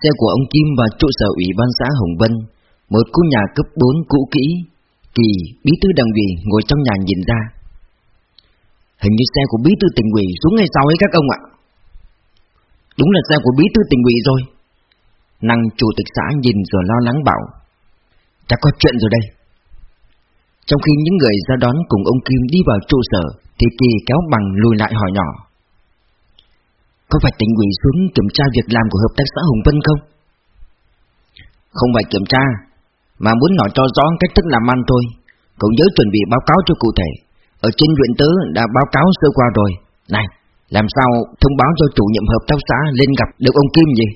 Xe của ông Kim và trụ sở ủy ban xã Hồng Vân, một khu nhà cấp 4 cũ kỹ, kỳ bí thư đảng ủy ngồi trong nhà nhìn ra. Hình như xe của bí thư tỉnh ủy xuống ngay sau ấy các ông ạ. Đúng là xe của bí thư tỉnh ủy rồi. Năng chủ tịch xã nhìn rồi lo lắng bảo. Chắc có chuyện rồi đây. Trong khi những người ra đón cùng ông Kim đi vào trụ sở, thì Kỳ kéo bằng lùi lại hỏi nhỏ. Có phải tỉnh ủy xuống kiểm tra việc làm của hợp tác xã Hồng Vân không? Không phải kiểm tra, mà muốn nói cho rõ cách thức làm ăn thôi. Cậu nhớ chuẩn bị báo cáo cho cụ thể. Ở trên huyện tứ đã báo cáo sơ qua rồi. Này, làm sao thông báo cho chủ nhiệm hợp tác xã lên gặp được ông Kim gì?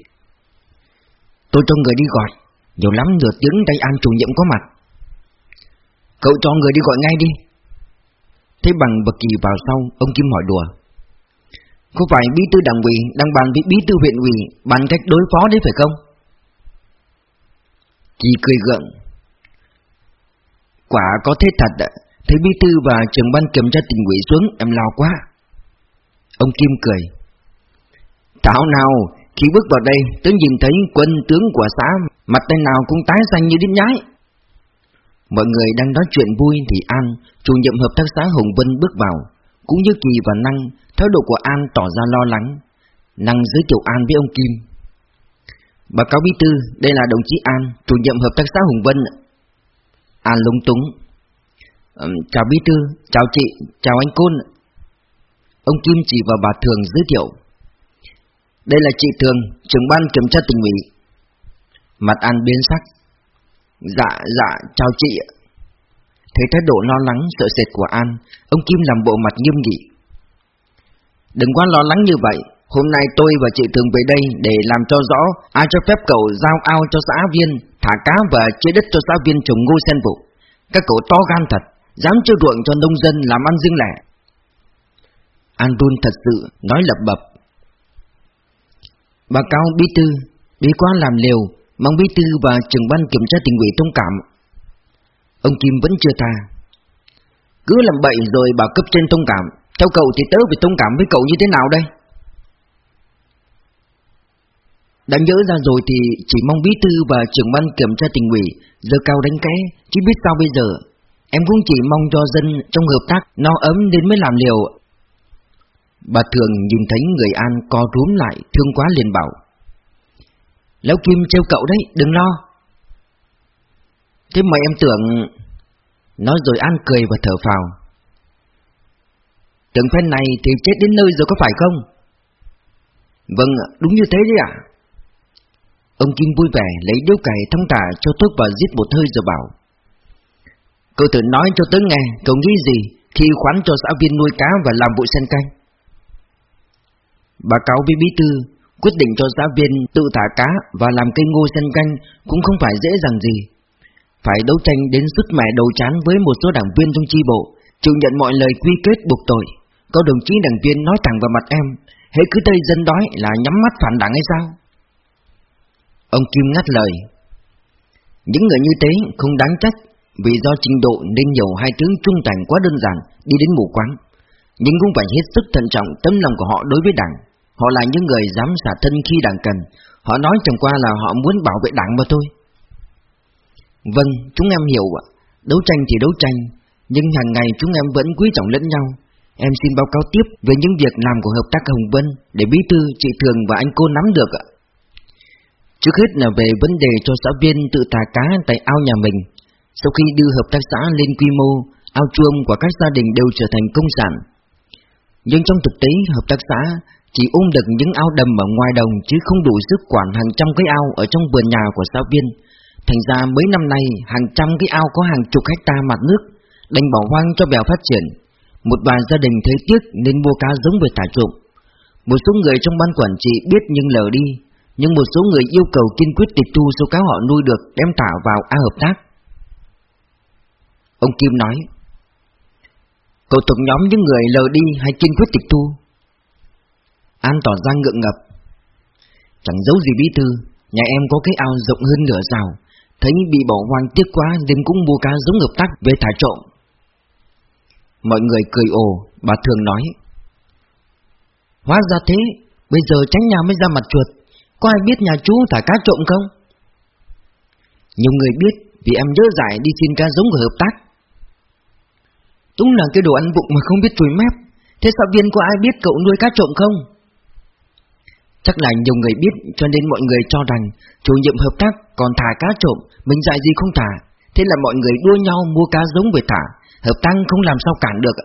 Tôi cho người đi gọi, nhiều lắm nửa tiếng đây an chủ nhiệm có mặt. Cậu cho người đi gọi ngay đi. Thế bằng bậc kỳ vào sau, ông Kim hỏi đùa. Có phải bí thư đảng ủy đang bàn với bí thư huyện ủy bàn cách đối phó đấy phải không? Kỳ cười gượng. Quả có thế thật ạ. Thấy bí thư và trưởng ban kiểm tra tỉnh ủy xuống em lo quá. Ông Kim cười. Thảo nào, khi bước vào đây, tôi nhìn thấy quân tướng của xã, mặt tay nào cũng tái xanh như đít nhái. Mọi người đang nói chuyện vui thì An, chủ nhiệm hợp tác xã Hồng Vân bước vào, cũng như Kỳ và Năng, thái độ của An tỏ ra lo lắng. Năng giới thiệu An với ông Kim. Báo cáo bí thư, đây là đồng chí An, chủ nhiệm hợp tác xã Hùng Vân. An lúng túng. Um, chào bí thư, chào chị, chào anh Côn. Ông Kim chỉ vào bà Thường giới thiệu. Đây là chị Thường, trưởng ban kiểm tra tỉnh ủy. Mặt An biến sắc. Dạ, dạ, chào chị. Thấy thái độ lo lắng, sợ sệt của An, ông Kim làm bộ mặt nghiêm nghị. Đừng quá lo lắng như vậy, hôm nay tôi và chị Thường về đây để làm cho rõ ai cho phép cậu giao ao cho xã viên, thả cá và chia đất cho xã viên trồng ngô sen vụ. Các cậu to gan thật, dám chơi ruộng cho nông dân làm ăn riêng lẻ. Andun thật sự, nói lập bập. Bà cao bí tư, bí quá làm liều, mong bí tư và trưởng ban kiểm tra tình ủy thông cảm. Ông Kim vẫn chưa tha. Cứ làm bậy rồi bảo cấp trên thông cảm, theo cậu thì tớ phải thông cảm với cậu như thế nào đây? Đã nhớ ra rồi thì chỉ mong bí thư và trưởng ban kiểm tra tỉnh ủy giờ cao đánh cái, chứ biết sao bây giờ. Em cũng chỉ mong cho dân trong hợp tác no ấm đến mới làm liều. Bà thường nhìn thấy người An co rúm lại thương quá liền bảo. Lão Kim treo cậu đấy, đừng lo. Thế mà em tưởng... Nói rồi An cười và thở phào. Tưởng phen này thì chết đến nơi rồi có phải không? Vâng, đúng như thế đấy ạ. Ông Kim vui vẻ lấy điếu cày thông tả cho thuốc và giết một hơi rồi bảo. Cậu tự nói cho tớ nghe, cậu nghĩ gì khi khoán cho xã viên nuôi cá và làm bụi sen canh? Bà cáo với bí thư, quyết định cho xã viên tự thả cá và làm cây ngô sen canh cũng không phải dễ dàng gì. Phải đấu tranh đến sức mẻ đầu chán với một số đảng viên trong chi bộ, chịu nhận mọi lời quy kết buộc tội. Có đồng chí đảng viên nói thẳng vào mặt em, hễ cứ tây dân đói là nhắm mắt phản đảng hay sao? Ông Kim ngắt lời. Những người như thế không đáng trách vì do trình độ nên nhiều hai tướng trung thành quá đơn giản đi đến mù quáng. Nhưng cũng phải hết sức thận trọng tấm lòng của họ đối với đảng. Họ là những người dám xả thân khi đảng cần. Họ nói chẳng qua là họ muốn bảo vệ đảng mà thôi. Vâng, chúng em hiểu ạ. Đấu tranh thì đấu tranh, nhưng hàng ngày chúng em vẫn quý trọng lẫn nhau. Em xin báo cáo tiếp về những việc làm của hợp tác Hồng Vân để bí thư, chị Thường và anh cô nắm được ạ. Trước hết là về vấn đề cho xã viên tự thả cá tại ao nhà mình. Sau khi đưa hợp tác xã lên quy mô, ao chuông của các gia đình đều trở thành công sản. Nhưng trong thực tế, hợp tác xã chỉ ôm được những ao đầm ở ngoài đồng chứ không đủ sức quản hàng trăm cái ao ở trong vườn nhà của xã viên. Thành ra mấy năm nay, hàng trăm cái ao có hàng chục hecta mặt nước, đành bỏ hoang cho bèo phát triển. Một vài gia đình thấy tiếc nên mua cá giống về thả trộm. Một số người trong ban quản trị biết nhưng lờ đi, nhưng một số người yêu cầu kiên quyết tịch thu số cá họ nuôi được đem thả vào A hợp tác. Ông Kim nói, cậu thuộc nhóm những người lờ đi hay kiên quyết tịch thu? An tỏ ra ngượng ngập. Chẳng giấu gì bí thư, nhà em có cái ao rộng hơn nửa rào, thấy bị bỏ hoang tiếc quá nên cũng mua cá giống hợp tác về thả trộm. Mọi người cười ồ, bà thường nói. Hóa ra thế, bây giờ tránh nhà mới ra mặt chuột, Có ai biết nhà chú thả cá trộm không? Nhiều người biết vì em nhớ giải đi xin cá giống của hợp tác Đúng là cái đồ ăn bụng mà không biết chùi mép Thế sao viên có ai biết cậu nuôi cá trộm không? Chắc là nhiều người biết cho nên mọi người cho rằng chủ nhiệm hợp tác còn thả cá trộm, mình dạy gì không thả. Thế là mọi người đua nhau mua cá giống về thả, hợp tăng không làm sao cản được.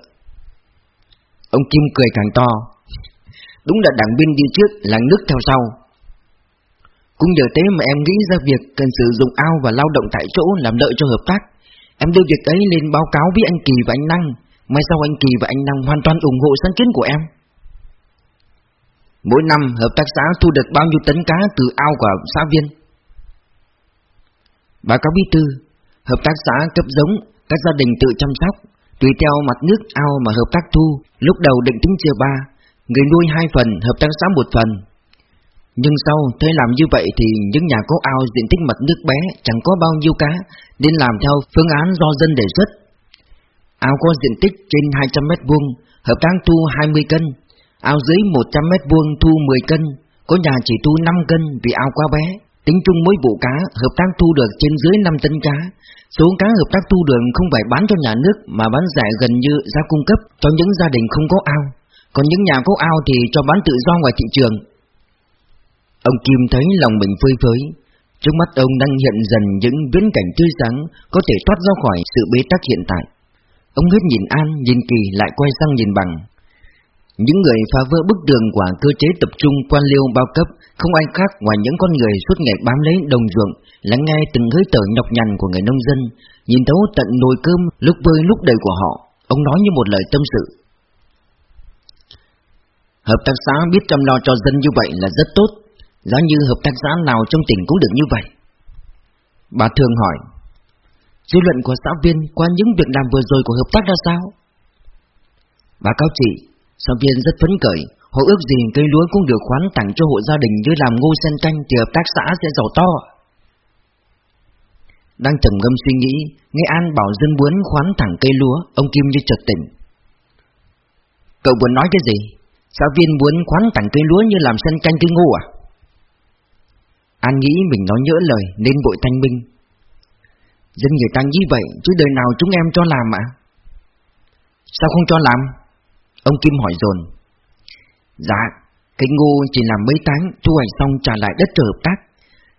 Ông Kim cười càng to. Đúng là đảng viên đi trước, là nước theo sau. Cũng nhờ thế mà em nghĩ ra việc cần sử dụng ao và lao động tại chỗ làm lợi cho hợp tác. Em đưa việc ấy lên báo cáo với anh Kỳ và anh Năng. Mai sau anh Kỳ và anh Năng hoàn toàn ủng hộ sáng kiến của em. Mỗi năm hợp tác xã thu được bao nhiêu tấn cá từ ao của xã viên? Báo cáo bí thư, hợp tác xã cấp giống, các gia đình tự chăm sóc, tùy theo mặt nước ao mà hợp tác thu, lúc đầu định tính chia ba, người nuôi hai phần, hợp tác xã một phần. Nhưng sau thấy làm như vậy thì những nhà có ao diện tích mặt nước bé chẳng có bao nhiêu cá, nên làm theo phương án do dân đề xuất. Ao có diện tích trên 200 mét vuông, hợp tác thu 20 cân, Ao dưới 100 mét vuông thu 10 cân, có nhà chỉ thu 5 cân vì ao quá bé. Tính chung mỗi vụ cá, hợp tác thu được trên dưới 5 tấn cá. Số cá hợp tác thu được không phải bán cho nhà nước mà bán rẻ gần như giá cung cấp cho những gia đình không có ao. Còn những nhà có ao thì cho bán tự do ngoài thị trường. Ông Kim thấy lòng mình phơi phới. Trước mắt ông đang hiện dần những viễn cảnh tươi sáng có thể thoát ra khỏi sự bế tắc hiện tại. Ông hết nhìn An, nhìn Kỳ lại quay sang nhìn Bằng. Những người phá vỡ bức đường của cơ chế tập trung quan liêu bao cấp không ai khác ngoài những con người suốt ngày bám lấy đồng ruộng, lắng nghe từng hơi thở nhọc nhằn của người nông dân, nhìn thấu tận nồi cơm lúc bơi lúc đầy của họ. Ông nói như một lời tâm sự. Hợp tác xã biết chăm lo cho dân như vậy là rất tốt, giá như hợp tác xã nào trong tỉnh cũng được như vậy. Bà thường hỏi, dư luận của xã viên qua những việc làm vừa rồi của hợp tác ra sao? Bà cáo chị, sau viên rất phấn khởi, họ ước gì cây lúa cũng được khoán tặng cho hộ gia đình như làm ngô sen canh thì hợp tác xã sẽ giàu to. Đang trầm ngâm suy nghĩ, nghe An bảo dân muốn khoán thẳng cây lúa, ông Kim như chợt tỉnh. Cậu muốn nói cái gì? Giáo viên muốn khoán tặng cây lúa như làm sen canh cây ngô à? An nghĩ mình nói nhỡ lời nên vội thanh minh. Dân người ta như vậy, chứ đời nào chúng em cho làm ạ? Sao không cho làm? Ông Kim hỏi dồn. Dạ, cái ngô chỉ làm mấy tháng thu hoạch xong trả lại đất cho hợp tác.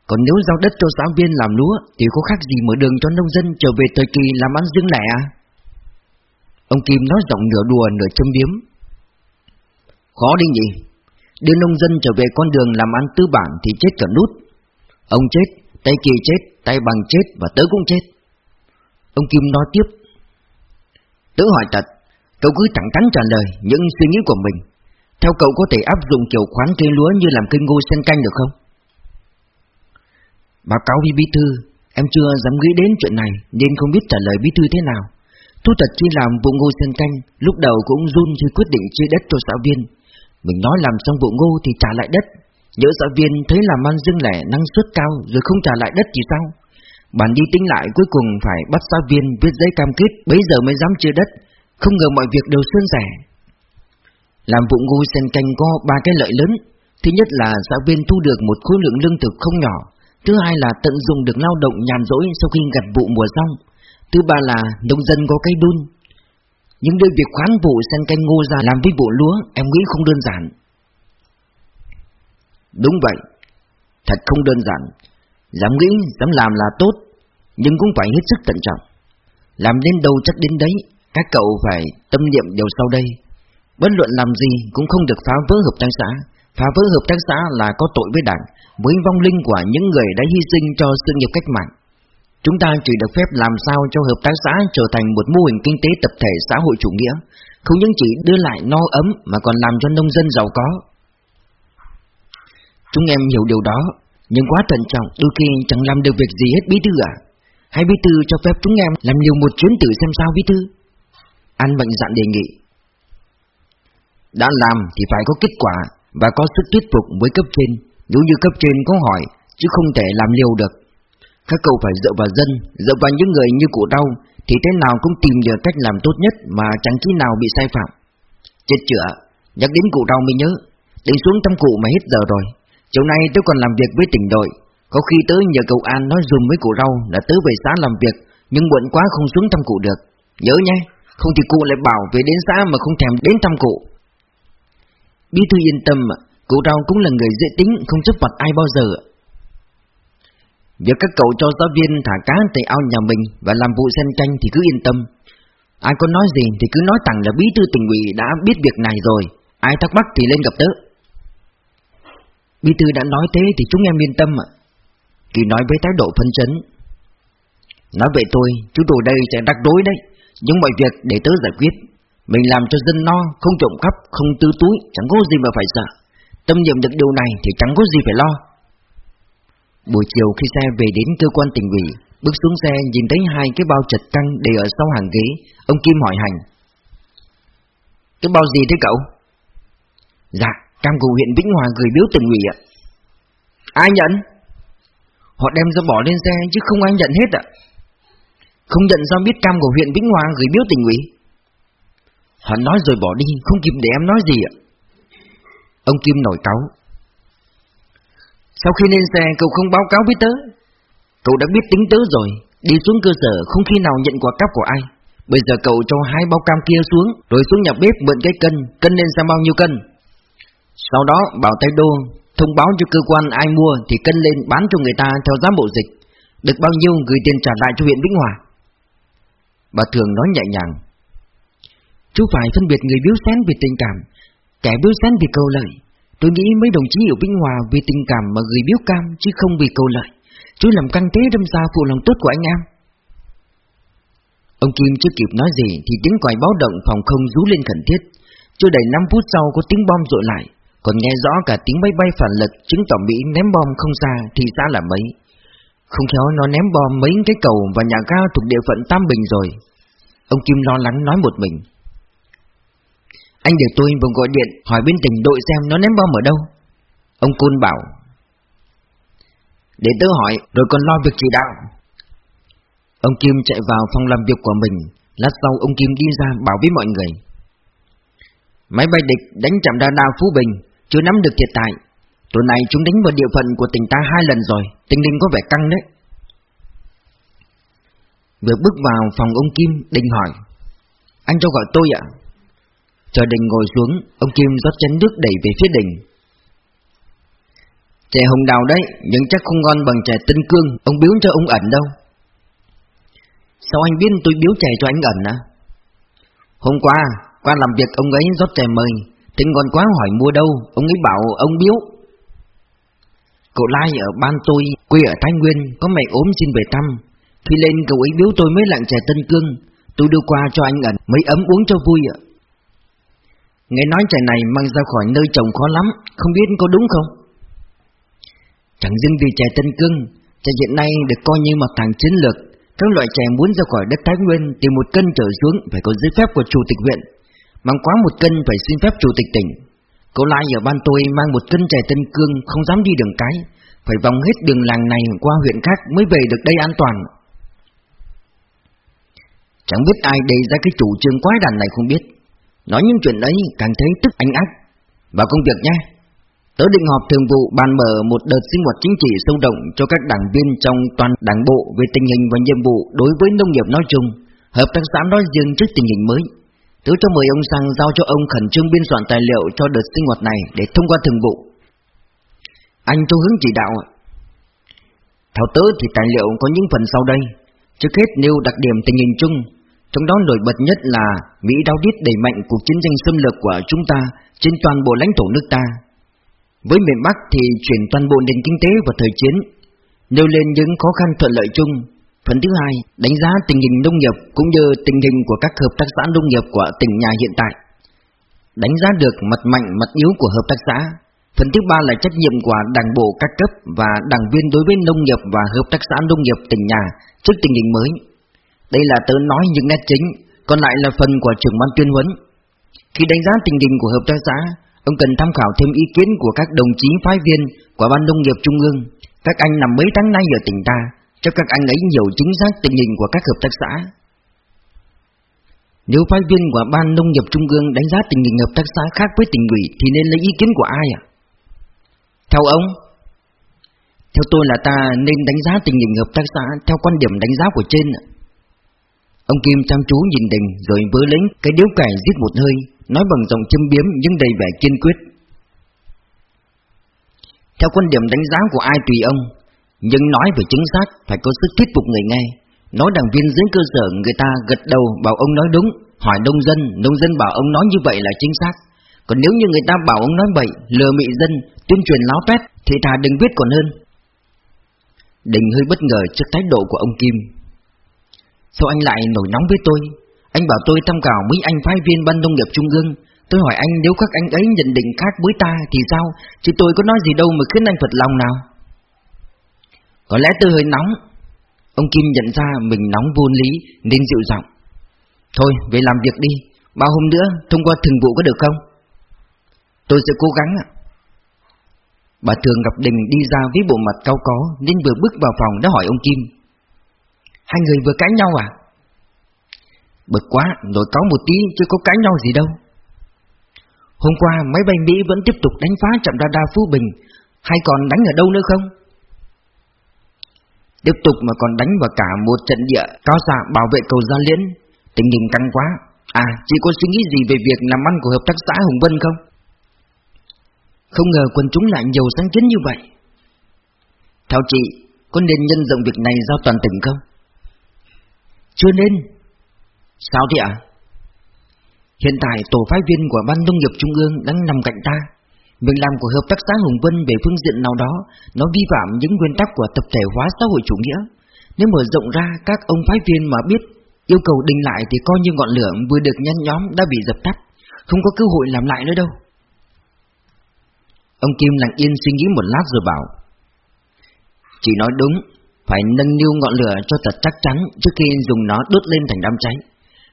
Còn nếu giao đất cho giáo viên làm lúa Thì có khác gì mở đường cho nông dân trở về thời kỳ làm ăn riêng lẻ à? Ông Kim nói giọng nửa đùa nửa châm biếm. Khó đi nhỉ. Đưa nông dân trở về con đường làm ăn tư bản thì chết cả nút. Ông chết, tay kỳ chết, tay bằng chết và tớ cũng chết. Ông Kim nói tiếp. Tớ hỏi thật Cậu cứ thẳng thắn trả lời những suy nghĩ của mình. Theo cậu có thể áp dụng kiểu khoán cây lúa như làm cây ngô sen canh được không? Báo cáo với bí thư, Em chưa dám nghĩ đến chuyện này Nên không biết trả lời bí thư thế nào. Thu thật khi làm vụ ngô sen canh, Lúc đầu cũng run khi quyết định chia đất cho xã viên. Mình nói làm xong vụ ngô thì trả lại đất. Nhớ xã viên thấy làm ăn riêng lẻ, năng suất cao Rồi không trả lại đất thì sao? Bạn đi tính lại cuối cùng phải bắt xã viên viết giấy cam kết Bây giờ mới dám chia đất không ngờ mọi việc đều suôn sẻ. Làm vụ ngu sen canh có ba cái lợi lớn. Thứ nhất là xã viên thu được một khối lượng lương thực không nhỏ. Thứ hai là tận dụng được lao động nhàn rỗi sau khi gặt vụ mùa xong Thứ ba là nông dân có cây đun. Nhưng đôi việc khoán vụ sen canh ngô ra làm với vụ lúa Em nghĩ không đơn giản. Đúng vậy. Thật không đơn giản. Dám nghĩ, dám làm là tốt Nhưng cũng phải hết sức tận trọng. Làm đến đâu chắc đến đấy các cậu phải tâm niệm điều sau đây. Bất luận làm gì cũng không được phá vỡ hợp tác xã. Phá vỡ hợp tác xã là có tội với đảng, Với vong linh của những người đã hy sinh cho sự nghiệp cách mạng. Chúng ta chỉ được phép làm sao cho hợp tác xã trở thành một mô hình kinh tế tập thể xã hội chủ nghĩa, Không những chỉ đưa lại no ấm mà còn làm cho nông dân giàu có. Chúng em hiểu điều đó, Nhưng quá thận trọng, đôi khi chẳng làm được việc gì hết bí thư à. Hay bí thư cho phép chúng em làm liều một chuyến tử xem sao bí thư. An mạnh dạn đề nghị. Đã làm thì phải có kết quả Và có sức thuyết phục với cấp trên, Nếu như cấp trên có hỏi, Chứ không thể làm liều được. Các cậu phải dựa vào dân, Dựa vào những người như cụ đau, Thì thế nào cũng tìm được cách làm tốt nhất Mà chẳng khi nào bị sai phạm. Chết chữa, Nhắc đến cụ đau mới nhớ Đi xuống thăm cụ mà hết giờ rồi. Chiều nay tôi còn làm việc với tỉnh đội, Có khi tới nhờ cậu An nói dùm với cụ rau Là tới về xã làm việc, Nhưng muộn quá không xuống thăm cụ được. Nhớ nhé. Không thì cụ lại bảo về đến xã mà không thèm đến thăm cụ. Bí thư yên tâm Cụ rau cũng là người dễ tính Không chấp vật ai bao giờ Việc các cậu cho giáo viên thả cá tại ao nhà mình Và làm vụ sen canh thì cứ yên tâm. Ai có nói gì thì cứ nói thẳng là bí thư tỉnh ủy đã biết việc này rồi Ai thắc mắc thì lên gặp tớ. Bí thư đã nói thế thì chúng em yên tâm ạ. Kỳ nói với thái độ phân chấn. Nói về tôi, chú đồ đây sẽ đắc đối đấy. Nhưng mọi việc để tớ giải quyết. Mình làm cho dân no, không trộm cắp, không tư túi Chẳng có gì mà phải sợ. Tâm nhiệm được điều này thì chẳng có gì phải lo. Buổi chiều khi xe về đến cơ quan tỉnh ủy Bước xuống xe nhìn thấy hai cái bao chật căng để ở sau hàng ghế. Ông Kim hỏi hành Cái bao gì thế cậu? Dạ, cam của huyện Vĩnh Hòa gửi biếu tỉnh ủy ạ. Ai nhận? Họ đem ra bỏ lên xe chứ không ai nhận hết ạ. Không nhận sao biết cam của huyện Vĩnh Hòa gửi biếu tỉnh ủy. Họ nói rồi bỏ đi, không kịp để em nói gì ạ. Ông Kim nổi cáu. Sau khi lên xe cậu không báo cáo với tớ. Cậu đã biết tính tớ rồi Đi xuống cơ sở không khi nào nhận quà cáp của ai. Bây giờ cậu cho hai bao cam kia xuống Rồi xuống nhà bếp mượn cái cân Cân lên xem bao nhiêu cân. Sau đó bảo tay đô Thông báo cho cơ quan ai mua Thì cân lên bán cho người ta theo giá bộ dịch. Được bao nhiêu gửi tiền trả lại cho huyện Vĩnh Hòa. Bà Thường nói nhẹ nhàng. Chú phải phân biệt người biếu xén vì tình cảm, Kẻ biếu xén vì cầu lợi. Tôi nghĩ mấy đồng chí ở Vĩnh Hòa vì tình cảm mà gửi biếu cam, chứ không vì cầu lợi. Chú làm căng thế đâm ra phụ lòng tốt của anh em. Ông Kim chưa kịp nói gì Thì tiếng còi báo động phòng không rú lên khẩn thiết. Chưa đầy 5 phút sau có tiếng bom rội lại, Còn nghe rõ cả tiếng máy bay phản lực, Chứng tỏ Mỹ ném bom không xa Thì xa là mấy. Không khéo nó ném bom mấy cái cầu Và nhà ga thuộc địa phận Tam Bình rồi. Ông Kim lo lắng nói một mình. Anh để tôi vừa gọi điện Hỏi bên tỉnh đội xem nó ném bom ở đâu. Ông Côn bảo, để tớ hỏi, rồi còn lo việc chỉ đạo. Ông Kim chạy vào phòng làm việc của mình. Lát sau, ông Kim đi ra bảo với mọi người, Máy bay địch đánh chạm đa đa Phú Bình Chưa nắm được thiệt hại. Tuần này chúng đánh vào địa phận của tỉnh ta hai lần rồi Tình hình có vẻ căng đấy Vừa bước vào phòng ông Kim Đình hỏi Anh cho gọi tôi ạ Chờ Đình ngồi xuống Ông Kim rót chén nước đẩy về phía Đình Chè hồng đào đấy, nhưng chắc không ngon bằng chè tinh cương, ông biếu cho ông ẩn đâu. Sao anh biết tôi biếu chè cho anh ẩn à? Hôm qua, qua làm việc ông ấy rót chè mời, tính ngon quá hỏi mua đâu, ông ấy bảo ông biếu. Cậu Lai ở ban tôi, quê ở Thái Nguyên, có mẹ ốm xin về thăm. Khi lên cậu ấy biếu tôi mấy lạng trà tân cương, tôi đưa qua cho anh ẩn mấy ấm uống cho vui ạ. Nghe nói trà này mang ra khỏi nơi trồng khó lắm, không biết có đúng không? Chẳng riêng vì trà Tân Cương, trà hiện nay được coi như mặt hàng chiến lược. Các loại trà muốn ra khỏi đất Thái Nguyên tìm một cân trở xuống phải có giấy phép của chủ tịch huyện, mang quá một cân phải xin phép chủ tịch tỉnh. Cậu Lai ở ban tôi mang một cân trẻ Tân Cương không dám đi đường cái, phải vòng hết đường làng này qua huyện khác mới về được đây an toàn. Chẳng biết ai đề ra cái chủ trương quái đàn này không biết. Nói những chuyện ấy càng thấy tức anh ác. Vào công việc nhé. Tớ định họp thường vụ bàn mở một đợt sinh hoạt chính trị sâu động cho các đảng viên trong toàn đảng bộ về tình hình và nhiệm vụ đối với nông nghiệp nói chung, hợp tác xã nói riêng trước tình hình mới. Tớ cho mời ông sang giao cho ông khẩn trương biên soạn tài liệu cho đợt sinh hoạt này để thông qua thường vụ. Anh tôi hướng chỉ đạo ạ. Tớ thì tài liệu có những phần sau đây. Trước hết nêu đặc điểm tình hình chung, trong đó nổi bật nhất là Mỹ đau đít đẩy mạnh cuộc chiến tranh xâm lược của chúng ta trên toàn bộ lãnh thổ nước ta với miền Bắc thì chuyển toàn bộ nền kinh tế vào thời chiến, nêu lên những khó khăn thuận lợi chung. Phần thứ hai, đánh giá tình hình nông nghiệp cũng như tình hình của các hợp tác xã nông nghiệp của tỉnh nhà hiện tại. Đánh giá được mặt mạnh, mặt yếu của hợp tác xã. Phần thứ ba là trách nhiệm của đảng bộ các cấp và đảng viên đối với nông nghiệp và hợp tác xã nông nghiệp tỉnh nhà trước tình hình mới. Đây là tớ nói những nét chính, còn lại là phần của trưởng ban tuyên huấn. Khi đánh giá tình hình của hợp tác xã, Ông cần tham khảo thêm ý kiến của các đồng chí phái viên của Ban Nông nghiệp Trung ương. Các anh nằm mấy tháng nay ở tỉnh ta, cho các anh ấy nhiều chính xác tình hình của các hợp tác xã. Nếu phái viên của Ban Nông nghiệp Trung ương đánh giá tình hình hợp tác xã khác với tỉnh ủy thì nên lấy ý kiến của ai à? Theo ông, Theo tôi là ta nên đánh giá tình hình hợp tác xã theo quan điểm đánh giá của trên Ông Kim chăm chú nhìn Đình rồi vớ lấy cái điếu cày giết một hơi Nói bằng giọng châm biếm nhưng đầy vẻ kiên quyết Theo quan điểm đánh giá của ai tùy ông nhưng nói về chính xác phải có sức thuyết phục người nghe. Nói đảng viên dưới cơ sở người ta gật đầu bảo ông nói đúng Hỏi nông dân, nông dân bảo ông nói như vậy là chính xác. Còn nếu như người ta bảo ông nói bậy, lừa mị dân, tuyên truyền láo tét Thì thà đừng biết còn hơn. Đình hơi bất ngờ trước thái độ của ông Kim. Sao anh lại nổi nóng với tôi? Anh bảo tôi tham khảo mấy anh phái viên ban nông nghiệp trung ương. Tôi hỏi anh nếu các anh ấy nhận định khác với ta thì sao? Chứ tôi có nói gì đâu mà khiến anh phật lòng nào. Có lẽ tôi hơi nóng. Ông Kim nhận ra mình nóng vô lý nên dịu giọng. Thôi, về làm việc đi. Bao hôm nữa, thông qua thường vụ có được không? Tôi sẽ cố gắng ạ. Bà thường gặp Đình đi ra với bộ mặt cao có Nên vừa bước vào phòng đã hỏi ông Kim. Hai người vừa cãi nhau à? Bực quá, Nổi cáu một tí chứ có cãi nhau gì đâu. Hôm qua, máy bay Mỹ vẫn tiếp tục đánh phá trạm radar Phú Bình. Hay còn đánh ở đâu nữa không? Tiếp tục mà còn đánh vào cả một trận địa cao xạ bảo vệ cầu Gia Liễn. Tình hình căng quá. À chị có suy nghĩ gì về việc làm ăn của hợp tác xã Hùng Vân không? Không ngờ quần chúng lại nhiều sáng kiến như vậy. Theo chị, Có nên nhân rộng việc này ra toàn tỉnh không? Chưa nên. Sao thế ạ? Hiện tại tổ phái viên của Ban Nông nghiệp Trung ương đang nằm cạnh ta. Việc làm của Hợp tác xã Hùng Vân về phương diện nào đó, Nó vi phạm những nguyên tắc của tập thể hóa xã hội chủ nghĩa. Nếu mở rộng ra, các ông phái viên mà biết, Yêu cầu đình lại thì coi như ngọn lửa vừa được nhanh nhóm đã bị dập tắt, Không có cơ hội làm lại nữa đâu. Ông Kim lặng yên suy nghĩ một lát rồi bảo Chị nói đúng, Phải nâng niu ngọn lửa cho thật chắc chắn Trước khi dùng nó đốt lên thành đám cháy.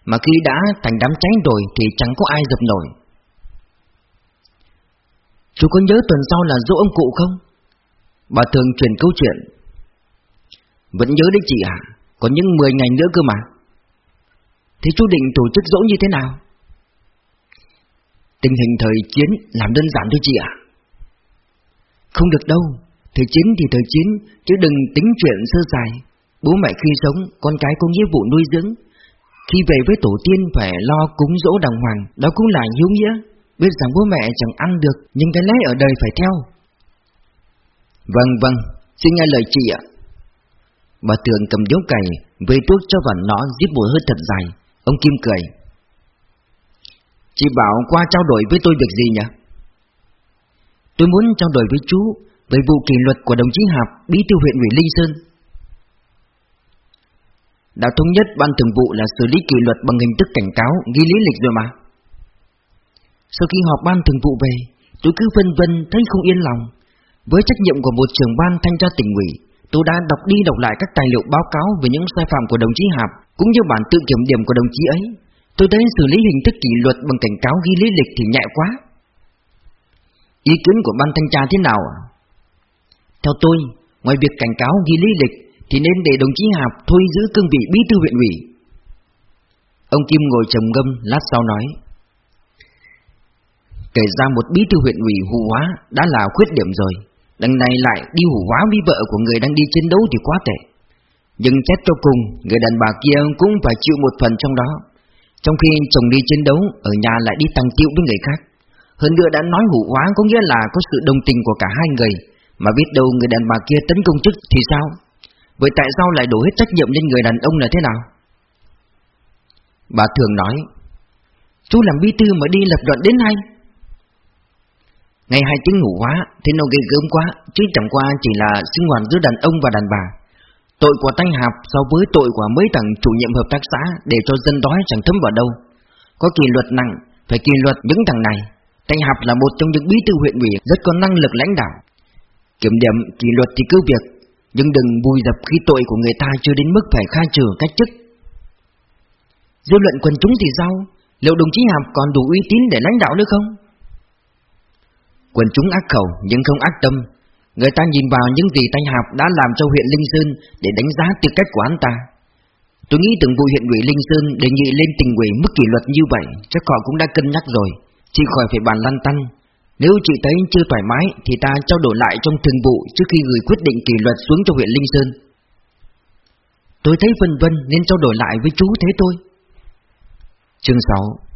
Mà khi đã thành đám cháy rồi Thì chẳng có ai dập nổi. Chú có nhớ tuần sau là dỗ ông cụ không? Bà thường truyền câu chuyện. Vẫn nhớ đấy chị à Còn những 10 ngày nữa cơ mà. Thế chú định tổ chức dỗ như thế nào? Tình hình thời chiến làm đơn giản thôi chị ạ. Không được đâu, Thời chiến thì thời chiến, Chứ đừng tính chuyện sơ dài Bố mẹ khi sống, Con cái có nghĩa vụ nuôi dưỡng. Khi về với tổ tiên phải lo cúng dỗ đàng hoàng, Đó cũng là hiếu nghĩa. Biết rằng bố mẹ chẳng ăn được, Nhưng cái lẽ ở đời phải theo. Vâng vâng Xin nghe lời chị ạ. Bà tường cầm dấu cày Về thuốc cho vào nó giết mùi hơi thật dài. Ông Kim cười. Chị bảo qua trao đổi với tôi việc gì nhỉ? Tôi muốn trao đổi với chú Về vụ kỷ luật của đồng chí Hạp, Bí thư huyện ủy Linh Sơn. Đã thống nhất ban thường vụ là xử lý kỷ luật bằng hình thức cảnh cáo, Ghi lý lịch rồi mà sau khi họp ban thường vụ về, tôi cứ vân vân thấy không yên lòng. Với trách nhiệm của một trưởng ban thanh tra tỉnh ủy, tôi đã đọc đi đọc lại các tài liệu báo cáo về những sai phạm của đồng chí Hạp, cũng như bản tự kiểm điểm của đồng chí ấy. Tôi thấy xử lý hình thức kỷ luật bằng cảnh cáo ghi lý lịch thì nhẹ quá. Ý kiến của ban thanh tra thế nào ạ? Theo tôi, ngoài việc cảnh cáo ghi lý lịch thì nên để đồng chí Hạp thôi giữ cương vị bí thư huyện ủy. Ông Kim ngồi trầm ngâm, lát sau nói. Kể ra một bí thư huyện ủy hù hóa đã là khuyết điểm rồi. Đằng này lại đi hù hóa với vợ của người đang đi chiến đấu thì quá tệ. Nhưng chết cho cùng, Người đàn bà kia cũng phải chịu một phần trong đó. Trong khi chồng đi chiến đấu, Ở nhà lại đi tăng tiệu với người khác. Hơn nữa đã nói hù hóa có nghĩa là Có sự đồng tình của cả hai người, Mà biết đâu người đàn bà kia tấn công chức thì sao? Vậy tại sao lại đổ hết trách nhiệm lên người đàn ông là thế nào? Bà thường nói, Chú làm bí thư mà đi lập luận đến hay Ngày hai tiếng ngủ quá, Thế nó ghê gớm quá Chứ chẳng qua chỉ là sinh hoạt giữa đàn ông và đàn bà. Tội của Thanh Hạp so với tội của mấy thằng chủ nhiệm hợp tác xã Để cho dân đói chẳng thấm vào đâu. Có kỷ luật nặng Phải kỷ luật những thằng này. Thanh Hạp là một trong những bí thư huyện ủy Rất có năng lực lãnh đạo. Kiểm điểm kỷ luật thì cứ việc Nhưng đừng bùi dập khi tội của người ta Chưa đến mức phải khai trừ cách chức. Dư luận quần chúng thì sao? Liệu đồng chí Hạp còn đủ uy tín để lãnh đạo nữa không? Quần chúng ác khẩu, nhưng không ác tâm Người ta nhìn vào những gì Thanh Hạp đã làm cho huyện Linh Sơn Để đánh giá tư cách của anh ta Tôi nghĩ từng vụ huyện ủy Linh Sơn đề nghị lên tình ủy mức kỷ luật như vậy, Chắc họ cũng đã cân nhắc rồi, Chỉ khỏi phải bàn lăn tăn Nếu chị thấy chưa thoải mái, thì ta trao đổi lại trong thường vụ trước khi gửi quyết định kỷ luật xuống cho huyện Linh Sơn. Tôi thấy vân vân nên trao đổi lại với chú thế thôi. Chương 6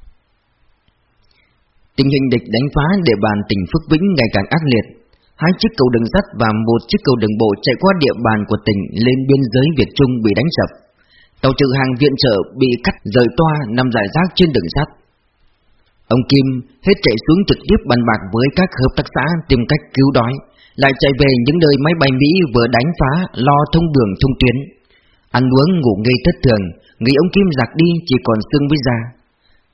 Tình hình địch đánh phá địa bàn tỉnh Phước Vĩnh ngày càng ác liệt. Hai chiếc cầu đường sắt và một chiếc cầu đường bộ chạy qua địa bàn của tỉnh lên biên giới Việt Trung bị đánh sập. Tàu trừ hàng viện trợ bị cắt rời toa nằm rải rác trên đường sắt. Ông Kim hết chạy xuống trực tiếp bàn bạc với các hợp tác xã tìm cách cứu đói, lại chạy về những nơi máy bay Mỹ vừa đánh phá lo thông đường thông tuyến. Ăn uống ngủ ngây thất thường, người ông Kim giặc đi chỉ còn xương với da.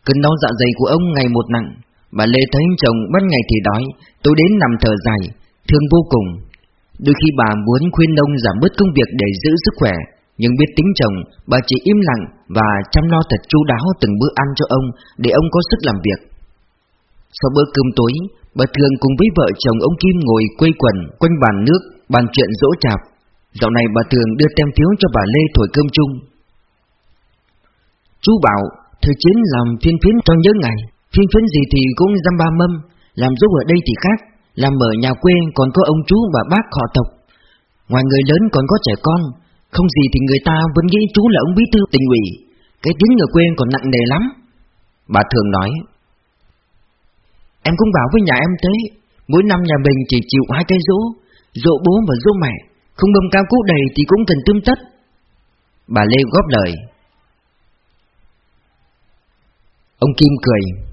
Cơn đau dạ dày của ông ngày một nặng, bà Lê thấy chồng bắt ngày thì đói, tôi đến nằm thở dài, thương vô cùng. Đôi khi bà muốn khuyên ông giảm bớt công việc để giữ sức khỏe, nhưng biết tính chồng, bà chỉ im lặng và chăm lo thật chu đáo từng bữa ăn cho ông để ông có sức làm việc. Sau bữa cơm tối, bà thường cùng với vợ chồng ông Kim ngồi quây quần quanh bàn nước, bàn chuyện dỗ chạp. Dạo này bà thường đưa tem phiếu cho bà Lê thổi cơm chung. Chú bảo, thời chiến làm phiên phiến cho nhớ ngày, phiên phiến gì thì cũng dăm ba mâm, làm giúp ở đây thì khác, làm ở nhà quê còn có ông chú và bác họ tộc. Ngoài người lớn còn có trẻ con, không gì thì người ta vẫn nghĩ chú là ông bí thư tỉnh ủy, cái tiếng ở quê còn nặng nề lắm. Bà thường nói, Em cũng bảo với nhà em thế. Mỗi năm nhà mình chỉ chịu hai cái rỗ Rỗ bố và rỗ mẹ. Không bơm cao cũ đầy thì cũng cần tươm tất. Bà Lê góp lời Ông Kim cười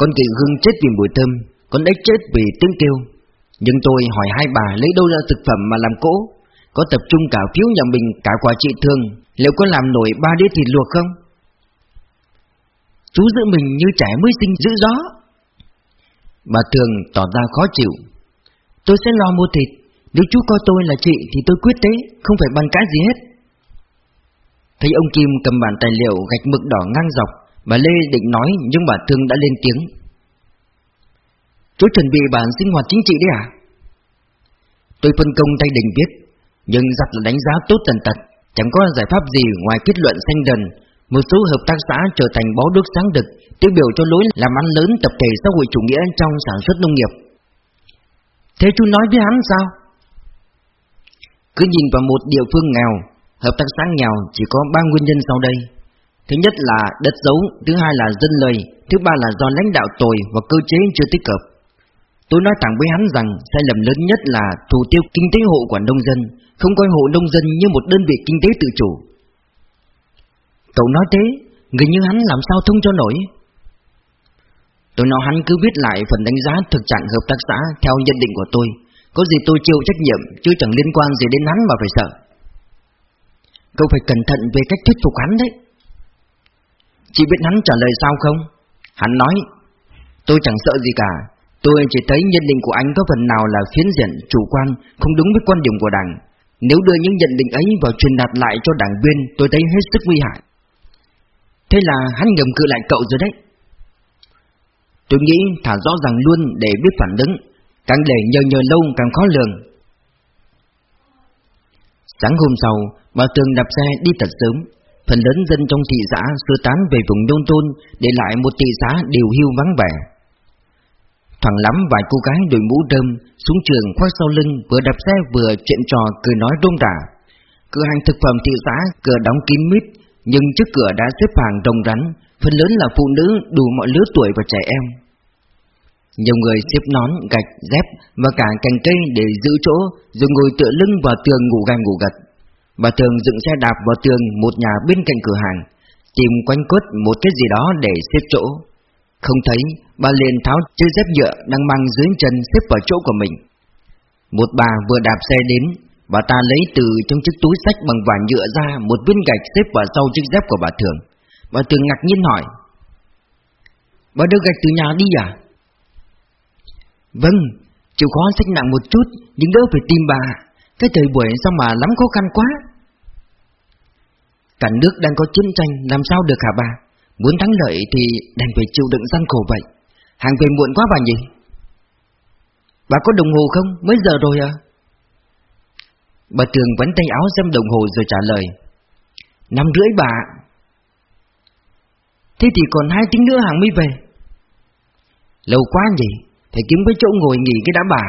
con kỳ hương chết vì mùi thơm, Con ếch chết vì tiếng kêu. Nhưng tôi hỏi hai bà lấy đâu ra thực phẩm mà làm cỗ? Có tập trung cả phiếu nhà mình, cả quả trị thương. Liệu có làm nổi ba đĩa thịt luộc không? Chú giữ mình như trẻ mới sinh giữ gió. Bà thường tỏ ra khó chịu. Tôi sẽ lo mua thịt. Nếu chú coi tôi là chị thì tôi quyết tế, Không phải bàn cãi gì hết. Thấy ông Kim cầm bản tài liệu gạch mực đỏ ngang dọc Bà Lê định nói nhưng bà Thương đã lên tiếng Chú chuẩn bị bản sinh hoạt chính trị đấy à? Tôi phân công tay đình viết Nhưng giặt là đánh giá tốt tần tật Chẳng có giải pháp gì ngoài kết luận xanh dần một số hợp tác xã trở thành bó đuốc sáng đực, tiêu biểu cho lối làm ăn lớn tập thể xã hội chủ nghĩa trong sản xuất nông nghiệp. Thế chú nói với hắn sao? Cứ nhìn vào một địa phương nghèo, hợp tác xã nghèo chỉ có ba nguyên nhân sau đây. Thứ nhất là đất dấu, thứ hai là dân lời, thứ ba là do lãnh đạo tồi và cơ chế chưa tích cực. Tôi nói thẳng với hắn rằng sai lầm lớn nhất là thủ tiêu kinh tế hộ của nông dân, không coi hộ nông dân như một đơn vị kinh tế tự chủ, Cậu nói thế, người như hắn làm sao thông cho nổi? Tôi nói hắn cứ viết lại phần đánh giá thực trạng hợp tác xã theo nhận định của tôi. Có gì tôi chịu trách nhiệm, chứ chẳng liên quan gì đến hắn mà phải sợ. Cậu phải cẩn thận về cách thuyết phục hắn đấy. Chị biết hắn trả lời sao không? Hắn nói, tôi chẳng sợ gì cả. Tôi chỉ thấy nhận định của anh có phần nào là phiến diện, chủ quan, không đúng với quan điểm của đảng. Nếu đưa những nhận định ấy vào truyền đạt lại cho đảng viên, tôi thấy hết sức nguy hại. Thế là hắn ngầm cự lại cậu rồi đấy Tôi nghĩ thả rõ ràng luôn để biết phản ứng Càng để nhờ nhờ lâu càng khó lường Sáng hôm sau, bà Tường đạp xe đi thật sớm Phần lớn dân trong thị xã sơ tán về vùng nông thôn Để lại một thị xã đều hưu vắng vẻ Thoảng lắm vài cô gái đội mũ rơm Xuống trường khoác sau lưng Vừa đạp xe vừa chuyện trò cười nói rôm rả Cửa hàng thực phẩm thị xã cửa đóng kín mít nhưng trước cửa đã xếp hàng rồng rắn, phần lớn là phụ nữ đủ mọi lứa tuổi và trẻ em. Nhiều người xếp nón, gạch, dép và cả cành cây để giữ chỗ, rồi ngồi tựa lưng vào tường ngủ gai ngủ gật. Bà thường dựng xe đạp vào tường một nhà bên cạnh cửa hàng, tìm quanh quất một cái gì đó để xếp chỗ. Không thấy, bà liền tháo chiếc dép nhựa đang mang dưới chân xếp vào chỗ của mình. Một bà vừa đạp xe đến, Bà ta lấy từ trong chiếc túi sách bằng vải nhựa ra một viên gạch xếp vào sau chiếc dép của bà Thường. Bà Thường ngạc nhiên hỏi. Bà đưa gạch từ nhà đi à? Vâng, chịu khó sách nặng một chút, nhưng đỡ phải tìm bà. Cái thời buổi sao mà lắm khó khăn quá. Cả nước đang có chiến tranh, làm sao được hả bà? Muốn thắng lợi thì đành phải chịu đựng gian khổ vậy. Hàng về muộn quá bà nhỉ? Bà có đồng hồ không? Mấy giờ rồi à? Bà Tường vẫn tay áo xem đồng hồ rồi trả lời Năm rưỡi bà Thế thì còn hai tiếng nữa hàng mới về Lâu quá nhỉ Phải kiếm cái chỗ ngồi nghỉ cái đã bà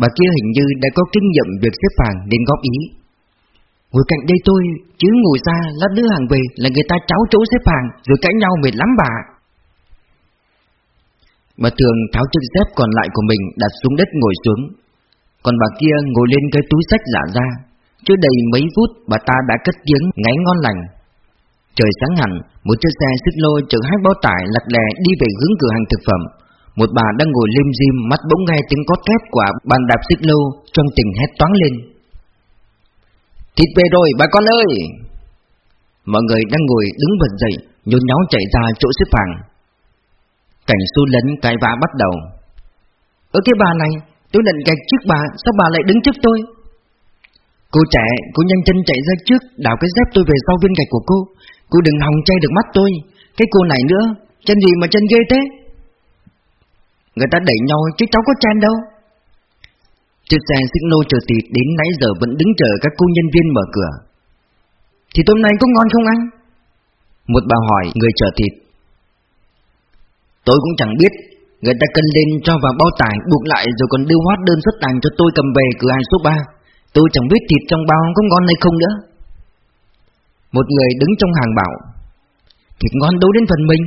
Bà kia hình như đã có kinh nghiệm việc xếp hàng nên góp ý Ngồi cạnh đây tôi, Chứ ngồi ra, lát đứa hàng về, Là người ta cháu chỗ xếp hàng, Rồi cãi nhau mệt lắm bà. Bà thường tháo chiếc dép còn lại của mình đặt xuống đất ngồi xuống. Còn bà kia ngồi lên cái túi sách giả ra. Chưa đầy mấy phút, bà ta đã cất tiếng ngáy ngon lành. Trời sáng hẳn, Một chiếc xe xích lô chở hai bao tải lật lè đi về hướng cửa hàng thực phẩm. Một bà đang ngồi lim dim, mắt bỗng nghe tiếng cót két của bàn đạp xích lô, Trong tình hét toán lên. Thịt về rồi, bà con ơi. Mọi người đang ngồi đứng bật dậy Nhôn nháo chạy ra chỗ xếp hàng. Cảnh su lấn cái vã bắt đầu. Ở cái bà này, Tôi định gạch trước bà, Sao bà lại đứng trước tôi? Cô trẻ, Cô nhanh chân chạy ra trước Đảo cái dép tôi về sau viên gạch của cô. Cô đừng hòng chay được mắt tôi. Cái cô này nữa, Chân gì mà chân ghê thế? Người ta đẩy nhau chứ cháu có chen đâu. Chiếc xe xích lô chờ thịt đến nãy giờ vẫn đứng chờ các cô nhân viên mở cửa. Thì tôm này có ngon không anh? Một bà hỏi người chờ thịt Tôi cũng chẳng biết. Người ta cân lên cho vào bao tải, buộc lại rồi còn đưa hóa đơn xuất hàng cho tôi cầm về cửa hàng số 3 Tôi chẳng biết thịt trong bao có ngon hay không nữa. Một người đứng trong hàng bảo, Thịt ngon đâu đến phần mình?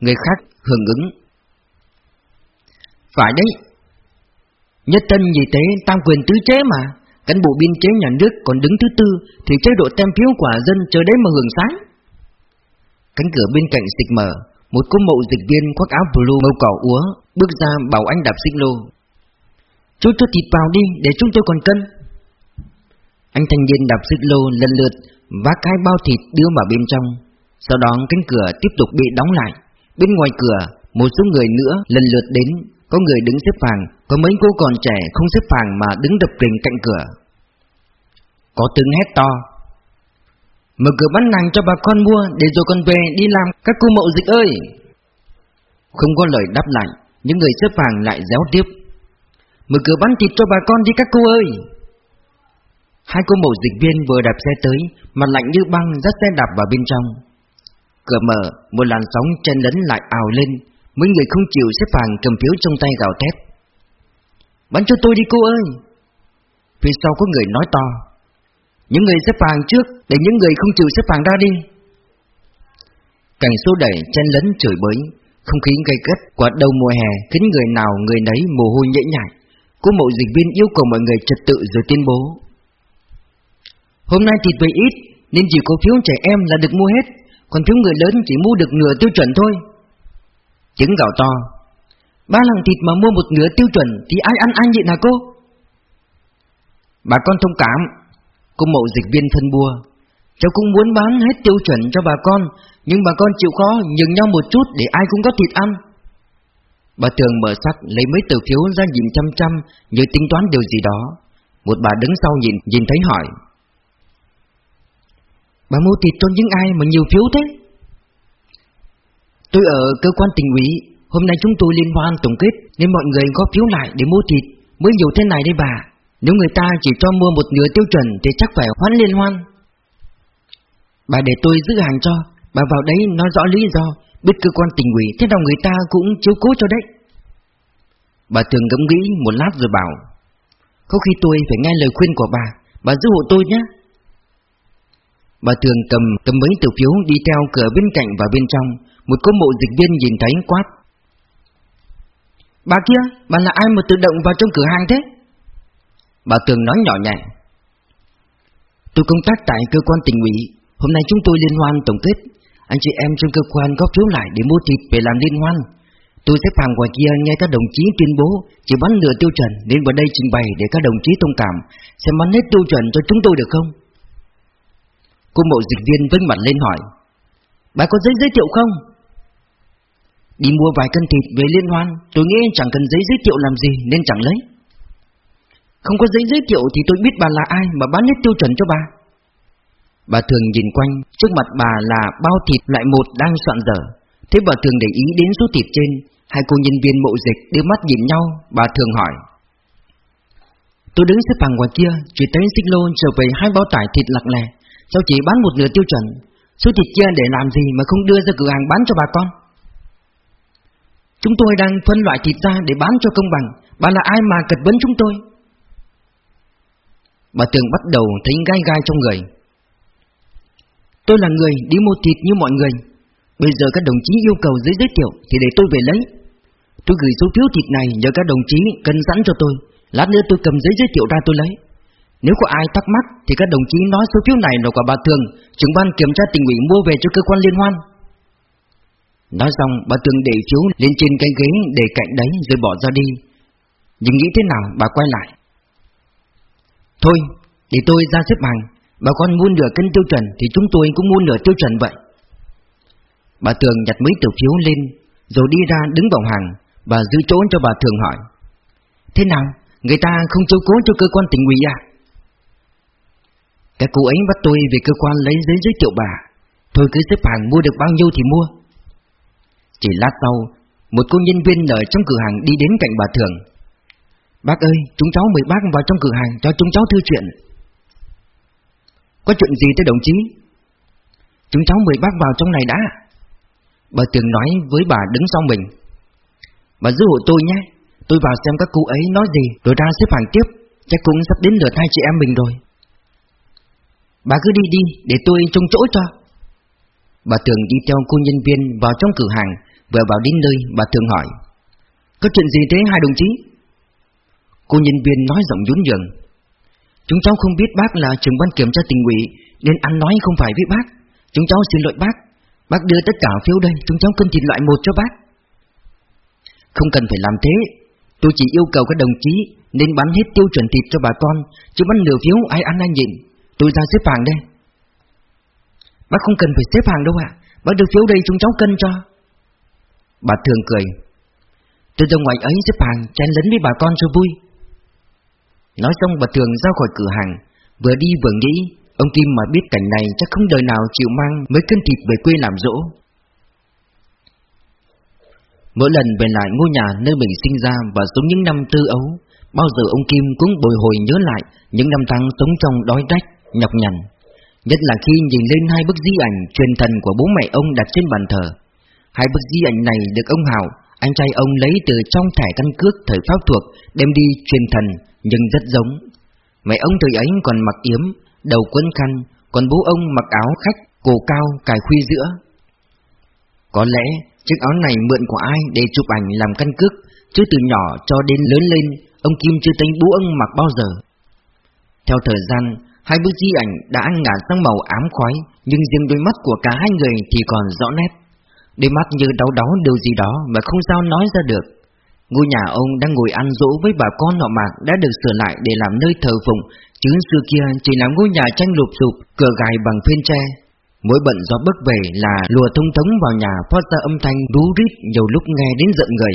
Người khác hưởng ứng, Phải đấy Nhất thân gì thế tam quyền tứ chế mà. Cán bộ biên chế nhà nước còn đứng thứ tư, Thì chế độ tem phiếu quả dân chờ đấy mà hưởng sáng. Cánh cửa bên cạnh xịch mở Một cô mậu dịch viên khoác áo blue màu cỏ úa, Bước ra bảo anh đạp xích lô. Chú cho thịt vào đi, để chúng tôi còn cân. Anh thanh niên đạp xích lô lần lượt, Vác hai bao thịt đưa vào bên trong. Sau đó cánh cửa tiếp tục bị đóng lại. Bên ngoài cửa, Một số người nữa lần lượt đến. Có người đứng xếp hàng, Có mấy cô còn trẻ không xếp hàng mà đứng đập rình cạnh cửa. Có tiếng hét to. Mở cửa bán hàng cho bà con mua Để rồi con về đi làm. Các cô mậu dịch ơi! Không có lời đáp lại, Những người xếp hàng lại réo tiếp. Mở cửa bán thịt cho bà con đi các cô ơi! Hai cô mẫu dịch viên vừa đạp xe tới, Mặt lạnh như băng dắt xe đạp vào bên trong. Cửa mở, Một làn sóng chen lấn lại ào lên. Mấy người không chịu xếp hàng cầm phiếu trong tay gào thét. Bắn cho tôi đi cô ơi! Phía sau có người nói to. Những người xếp hàng trước, Để những người không chịu xếp hàng ra đi. Cảnh số đẩy chen lấn chửi bới, Không khí gây gắt. Qua đầu mùa hè Khiến người nào người nấy mồ hôi nhễ nhại. Cô mộ dịch viên yêu cầu mọi người trật tự rồi tuyên bố. Hôm nay thịt về ít, Nên chỉ có phiếu trẻ em là được mua hết, Còn phiếu người lớn chỉ mua được nửa tiêu chuẩn thôi. Tiếng gạo to. Ba lần thịt mà mua một nửa tiêu chuẩn Thì ai ăn anh vậy hả cô? Bà con thông cảm, Cô mộ dịch viên thân bua. Cháu cũng muốn bán hết tiêu chuẩn cho bà con, Nhưng bà con chịu khó nhường nhau một chút Để ai cũng có thịt ăn. Bà Tường mở sắc lấy mấy tờ phiếu ra nhìn chăm chăm Như tính toán điều gì đó. Một bà đứng sau nhìn nhìn thấy hỏi. Bà mua thịt cho những ai mà nhiều phiếu thế? Tôi ở cơ quan tình ủy. Hôm nay chúng tôi liên hoan tổng kết, Nên mọi người góp phiếu lại để mua thịt. Mới nhiều thế này đây bà. Nếu người ta chỉ cho mua một nửa tiêu chuẩn Thì chắc phải hoãn liên hoan. Bà để tôi giữ hàng cho. Bà vào đấy nói rõ lý do. Biết cơ quan tình ủy, Thế nào người ta cũng chiếu cố cho đấy. Bà thường ngẫm nghĩ một lát rồi bảo, Có khi tôi phải nghe lời khuyên của bà. Bà giữ hộ tôi nhé. Bà thường cầm cầm mấy tờ phiếu đi theo cửa bên cạnh và bên trong. Một cô mộ dịch viên nhìn thấy quát Bà kia, bà là ai mà tự động vào trong cửa hàng thế? Bà thường nói nhỏ nhẹ Tôi công tác tại cơ quan tình ủy Hôm nay chúng tôi liên hoan tổng kết Anh chị em trong cơ quan góp phiếu lại để mua thịt về làm liên hoan Tôi xếp hàng ngoài kia nghe các đồng chí tuyên bố Chỉ bán nửa tiêu chuẩn Nên vào đây trình bày để các đồng chí thông cảm Sẽ bán hết tiêu chuẩn cho chúng tôi được không? Cô mộ dịch viên vinh mặt lên hỏi Bà có giấy giới thiệu không? Đi mua vài cân thịt về liên hoan, Tôi nghĩ chẳng cần giấy giới thiệu làm gì Nên chẳng lấy. Không có giấy giới thiệu thì tôi biết bà là ai Mà bán hết tiêu chuẩn cho bà. Bà thường nhìn quanh, Trước mặt bà là bao thịt loại một đang soạn dở. Thế bà thường để ý đến số thịt trên. Hai cô nhân viên mộ dịch đưa mắt nhìn nhau, Bà thường hỏi. Tôi đứng xếp hàng ngoài kia, Chỉ thấy xích lô trở về hai bao tải thịt lạc lè Sao chỉ bán một nửa tiêu chuẩn? Số thịt kia để làm gì mà không đưa ra cửa hàng bán cho bà con? Chúng tôi đang phân loại thịt ra để bán cho công bằng. Bà là ai mà cật vấn chúng tôi? Bà Tường bắt đầu thấy gai gai trong người. Tôi là người đi mua thịt như mọi người. Bây giờ các đồng chí yêu cầu giấy giới thiệu Thì để tôi về lấy. Tôi gửi số phiếu thịt này nhờ các đồng chí cân sẵn cho tôi. Lát nữa tôi cầm giấy giới thiệu ra tôi lấy. Nếu có ai thắc mắc Thì các đồng chí nói số phiếu này là của bà thường Trưởng ban kiểm tra tình ủy mua về cho cơ quan liên hoan. Nói xong, bà Tường để phiếu lên trên cái ghế để cạnh đấy rồi bỏ ra đi. Nhưng nghĩ thế nào, bà quay lại. Thôi, để tôi ra xếp hàng. Bà con mua nửa cân tiêu chuẩn Thì chúng tôi cũng mua nửa tiêu chuẩn vậy. Bà Tường nhặt mấy tờ phiếu lên, Rồi đi ra đứng vào hàng Bà giữ chỗ cho bà thường hỏi. Thế nào, Người ta không chiếu cố cho cơ quan tỉnh ủy à? Các cô ấy bắt tôi về cơ quan lấy giấy giới thiệu bà. Thôi cứ xếp hàng, mua được bao nhiêu thì mua. Chỉ lát sau, Một cô nhân viên ở trong cửa hàng đi đến cạnh bà Thường. Bác ơi, chúng cháu mời bác vào trong cửa hàng cho chúng cháu thư chuyện. Có chuyện gì tới đồng chí? Chúng cháu mời bác vào trong này đã. Bà thường nói với bà đứng sau mình. Bà giữ hộ tôi nhé, Tôi vào xem các cô ấy nói gì, Rồi ra xếp hàng tiếp, Chắc cũng sắp đến lượt hai chị em mình rồi. Bà cứ đi đi, Để tôi trông chỗ cho. Bà thường đi theo cô nhân viên vào trong cửa hàng Vừa vào đến nơi, bà thường hỏi, Có chuyện gì thế hai đồng chí? Cô nhân viên nói giọng nhún nhường, Chúng cháu không biết bác là trưởng ban kiểm tra tình ủy, Nên ăn nói không phải với bác. Chúng cháu xin lỗi bác. Bác đưa tất cả phiếu đây, Chúng cháu cân thịt loại một cho bác. Không cần phải làm thế. Tôi chỉ yêu cầu các đồng chí Nên bán hết tiêu chuẩn thịt cho bà con, Chứ bán nửa phiếu ai ăn ai nhịn. Tôi ra xếp hàng đây. Bác không cần phải xếp hàng đâu ạ. Bác đưa phiếu đây, chúng cháu cân cho. Bà thường cười. Tôi ra ngoài ấy xếp hàng Chen lấn với bà con cho vui. Nói xong bà thường ra khỏi cửa hàng. Vừa đi vừa nghĩ Ông Kim mà biết cảnh này chắc không đời nào chịu mang mấy cân thịt về quê làm dỗ Mỗi lần về lại ngôi nhà nơi mình sinh ra và sống những năm tư ấu Bao giờ ông Kim cũng bồi hồi nhớ lại những năm tháng sống trong đói rách, nhọc nhằn. Nhất là khi nhìn lên hai bức di ảnh truyền thần của bố mẹ ông đặt trên bàn thờ. Hai bức di ảnh này được ông Hảo, anh trai ông lấy từ trong thẻ căn cước thời pháp thuộc đem đi truyền thần nhưng rất giống. Mẹ ông thời ấy còn mặc yếm, đầu quấn khăn Còn bố ông mặc áo khách, cổ cao, cài khuy giữa. Có lẽ chiếc áo này mượn của ai để chụp ảnh làm căn cước Chứ từ nhỏ cho đến lớn lên Ông Kim chưa thấy bố ông mặc bao giờ. Theo thời gian Hai bức di ảnh đã ngả sang màu ám khói Nhưng riêng đôi mắt của cả hai người thì còn rõ nét. Đôi mắt như đau đớn điều gì đó mà không sao nói ra được. Ngôi nhà ông đang ngồi ăn dỗ với bà con họ mạc đã được sửa lại để làm nơi thờ phụng Chứ xưa kia chỉ là ngôi nhà tranh lụp sụp, cửa gài bằng phên tre. Mỗi bận gió bấc về là lùa thông thống vào nhà phát ra âm thanh rú rít nhiều lúc nghe đến giận người.